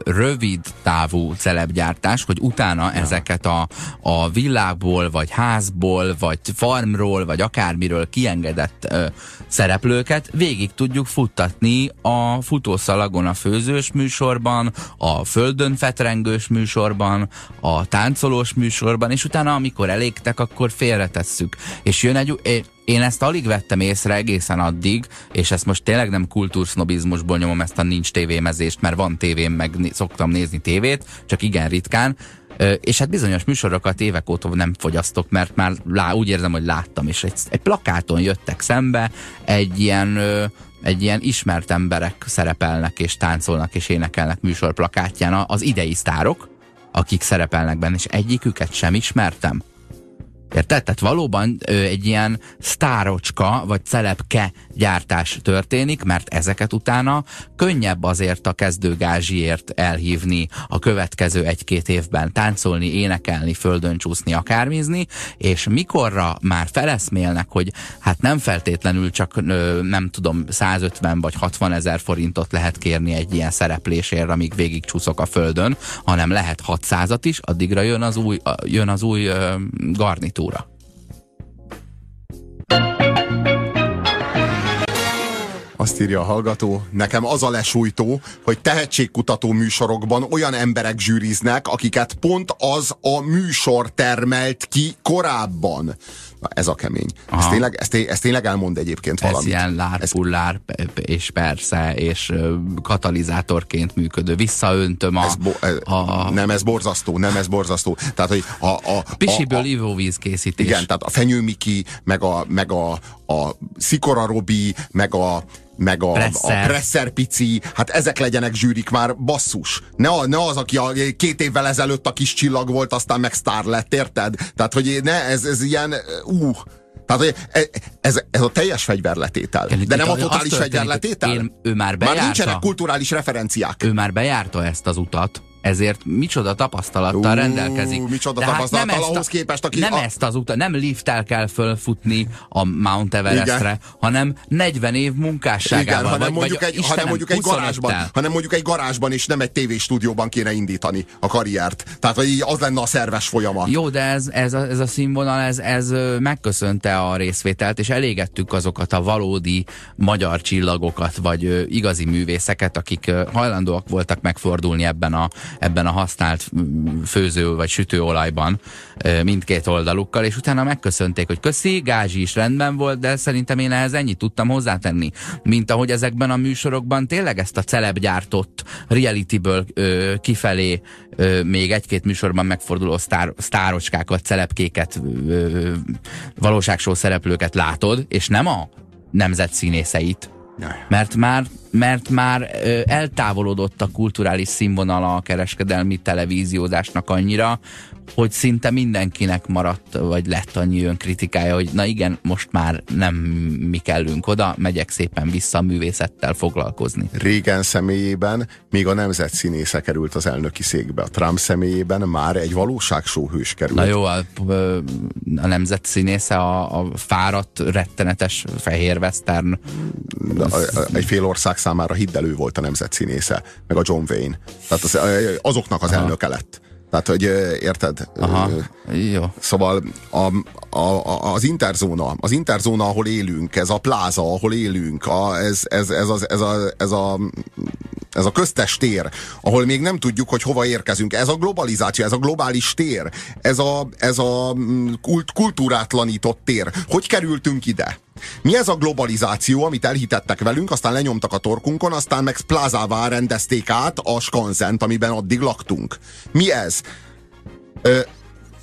Rövid távú celebgyártás, hogy utána ja. ezeket a, a villából, vagy házból, vagy farmról, vagy akármiről kiengedett ö, szereplőket végig tudjuk futtatni a futószalagon a főzős műsorban, a földön fet fetrengős műsorban, a táncolós műsorban, és utána amikor elégtek, akkor félretesszük. És jön egy, én ezt alig vettem észre egészen addig, és ezt most tényleg nem kultúrsznobizmusból nyomom ezt a nincs tévémezést, mert van tévém, meg szoktam nézni tévét, csak igen ritkán, és hát bizonyos műsorokat évek óta nem fogyasztok, mert már lá, úgy érzem, hogy láttam, és egy, egy plakáton jöttek szembe egy ilyen egy ilyen ismert emberek szerepelnek és táncolnak és énekelnek műsorplakátján az idei sztárok, akik szerepelnek benne, és egyiküket sem ismertem. Érted? Tehát valóban ö, egy ilyen sztárocska vagy celebke gyártás történik, mert ezeket utána könnyebb azért a kezdőgázsiért elhívni a következő egy-két évben táncolni, énekelni, földön csúszni, akármizni, és mikorra már feleszmélnek, hogy hát nem feltétlenül csak ö, nem tudom 150 vagy 60 ezer forintot lehet kérni egy ilyen szereplésért, amíg végig csúszok a földön, hanem lehet 600-at is, addigra jön az új, jön az új ö, garnitúra kultúra. Azt írja a hallgató, nekem az a lesújtó, hogy tehetségkutató műsorokban olyan emberek zsűriznek, akiket pont az a műsor termelt ki korábban. Na, ez a kemény. Ez tényleg, ez, té, ez tényleg elmond egyébként Ez valamit. ilyen lárpullár, és persze, és katalizátorként működő. Visszaöntöm a... Ez bo, ez, a nem, ez borzasztó, nem, ez borzasztó. Tehát, hogy a, a, pisiből a, a, ivóvíz készítés. igen, tehát a fenyőmiki, meg a, meg a, a szikora Robi, meg a, meg a Presser. a Presser pici, hát ezek legyenek zsűrik már, basszus. Ne, a, ne az, aki a, két évvel ezelőtt a kis csillag volt, aztán meg sztár lett, érted? Tehát, hogy ne, ez, ez ilyen, ú, tehát, hogy ez, ez, a teljes fegyverletétel. De nem a totális fegyverletétel? Én, ő már Már bejárta, nincsenek kulturális referenciák. ő már bejárta ezt az utat, ezért micsoda tapasztalattal Ú, rendelkezik. micsoda De hát tapasztalattal nem ezt ahhoz képest, aki- Nem a- ezt az utat, nem lifttel kell fölfutni a Mount Everestre, Igen. hanem 40 év munkásságával. Igen, hanem vagy, mondjuk, vagy, egy, Istenem, hanem mondjuk egy 25-tel. garázsban, hanem mondjuk egy garázsban és nem egy tévéstúdióban kéne indítani a karriert. Tehát, hogy az lenne a szerves folyamat. Jó, de ez, ez, a, ez a színvonal, ez, ez megköszönte a részvételt, és elégettük azokat a valódi magyar csillagokat, vagy igazi művészeket, akik hajlandóak voltak megfordulni ebben a, ebben a használt mm, főző vagy sütőolajban mindkét oldalukkal, és utána megköszönték, hogy köszi, Gázsi is rendben volt, de szerintem én ehhez ennyit tudtam hozzátenni, mint ahogy ezekben a műsorokban tényleg ezt a celeb gyártott realityből ö, kifelé ö, még egy-két műsorban megforduló sztár, sztárocskákat, celebkéket, ö, valóságshow szereplőket látod, és nem a nemzet színészeit. Mert már, mert már ö, eltávolodott a kulturális színvonala a kereskedelmi televíziózásnak annyira, hogy szinte mindenkinek maradt, vagy lett annyi önkritikája, hogy na igen, most már nem mi kellünk oda, megyek szépen vissza a művészettel foglalkozni. Régen személyében még a nemzet színésze került az elnöki székbe. A Trump személyében már egy valóságsóhős került. Na jó, a, a nemzet színésze a, a fáradt, rettenetes fehér western. A- a- egy fél ország számára hiddelő volt a nemzet színésze, meg a John Wayne. Tehát az, azoknak az elnöke lett. Tehát, hogy ö, érted? Aha, Ö, jó. Szóval a, a, az interzóna, az interzóna, ahol élünk, ez a pláza, ahol élünk, a, ez, ez, ez, az, ez, a, ez, a, ez a köztes tér, ahol még nem tudjuk, hogy hova érkezünk. Ez a globalizáció, ez a globális tér, ez a, ez a mm, kult, kultúrátlanított tér. Hogy kerültünk ide? Mi ez a globalizáció, amit elhitettek velünk, aztán lenyomtak a torkunkon, aztán meg plázává rendezték át a skanzent, amiben addig laktunk. Mi ez? Ö,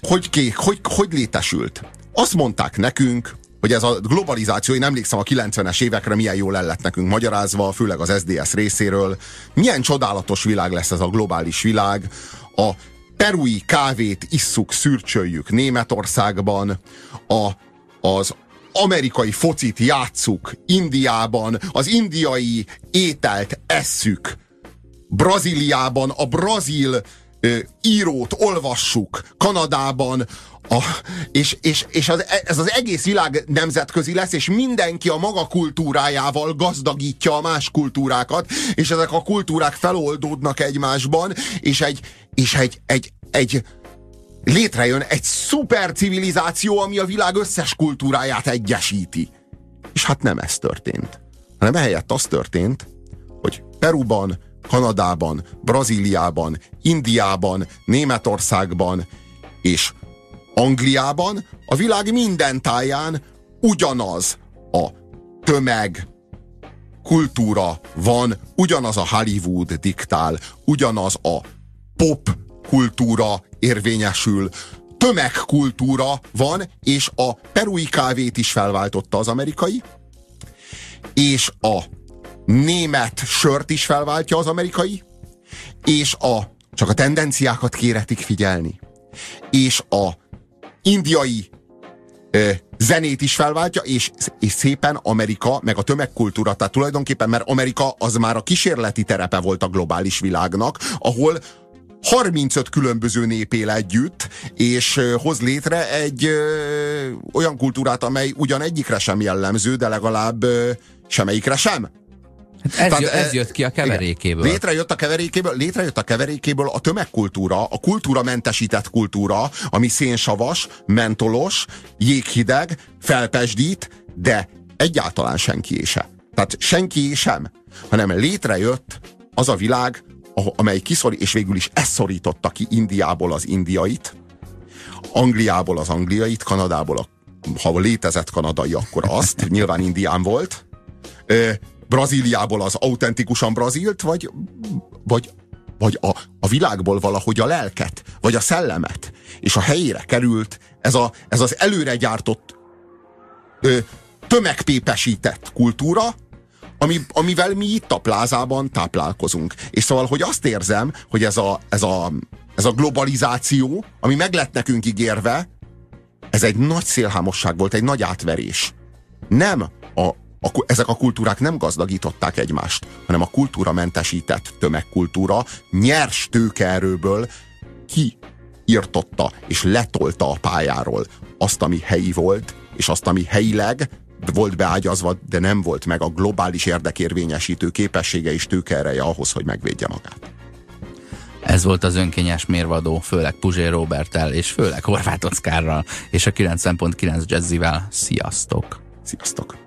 hogy, ké, hogy, hogy létesült? Azt mondták nekünk, hogy ez a globalizáció, én emlékszem a 90-es évekre milyen jól el lett nekünk magyarázva, főleg az SDS részéről. Milyen csodálatos világ lesz ez a globális világ. A perui kávét isszuk, szürcsöljük Németországban, a, az amerikai focit játsszuk Indiában, az indiai ételt esszük Brazíliában a brazil írót olvassuk, Kanadában, a, és, és, és az, ez az egész világ nemzetközi lesz, és mindenki a maga kultúrájával gazdagítja a más kultúrákat, és ezek a kultúrák feloldódnak egymásban, és egy, és egy, egy, egy létrejön egy szuper civilizáció, ami a világ összes kultúráját egyesíti. És hát nem ez történt. Hanem ehelyett az történt, hogy Peruban, Kanadában, Brazíliában, Indiában, Németországban és Angliában a világ minden táján ugyanaz a tömeg kultúra van, ugyanaz a Hollywood diktál, ugyanaz a pop kultúra érvényesül, tömegkultúra van, és a perui kávét is felváltotta az amerikai, és a német sört is felváltja az amerikai, és a, csak a tendenciákat kéretik figyelni, és a indiai ö, zenét is felváltja, és, és szépen Amerika, meg a tömegkultúra, tehát tulajdonképpen, mert Amerika az már a kísérleti terepe volt a globális világnak, ahol 35 különböző nép él együtt, és hoz létre egy ö, olyan kultúrát, amely ugyan egyikre sem jellemző, de legalább ö, semmelyikre sem. Ez, Tehát, jö, ez jött ki a keverékéből. Létrejött a keverékéből, létrejött a keverékéből a tömegkultúra, a kultúramentesített kultúra, ami szénsavas, mentolos, jéghideg, felpesdít, de egyáltalán senki se. Tehát senki sem, hanem létrejött az a világ, ahol- amely kiszorít, és végül is ez szorította ki Indiából az indiait, Angliából az angliait, Kanadából a ha létezett kanadai, akkor azt, nyilván indián volt. Brazíliából az autentikusan brazilt, vagy, vagy, vagy a, a világból valahogy a lelket, vagy a szellemet. És a helyére került ez, a, ez az előre gyártott ö, tömegpépesített kultúra, ami, amivel mi itt a plázában táplálkozunk. És szóval, hogy azt érzem, hogy ez a, ez a, ez a globalizáció, ami meg lett nekünk ígérve, ez egy nagy szélhámosság volt, egy nagy átverés. Nem a, a, ezek a kultúrák nem gazdagították egymást, hanem a kultúra mentesített tömegkultúra nyers tőkeerőből ki írtotta és letolta a pályáról azt, ami helyi volt, és azt, ami helyileg volt beágyazva, de nem volt meg a globális érdekérvényesítő képessége és tőkeereje ahhoz, hogy megvédje magát. Ez volt az önkényes mérvadó, főleg Puzsé Robertel, és főleg Horváth Oszkárral, és a 90.9 Jazzivel. Sziasztok! Sziasztok!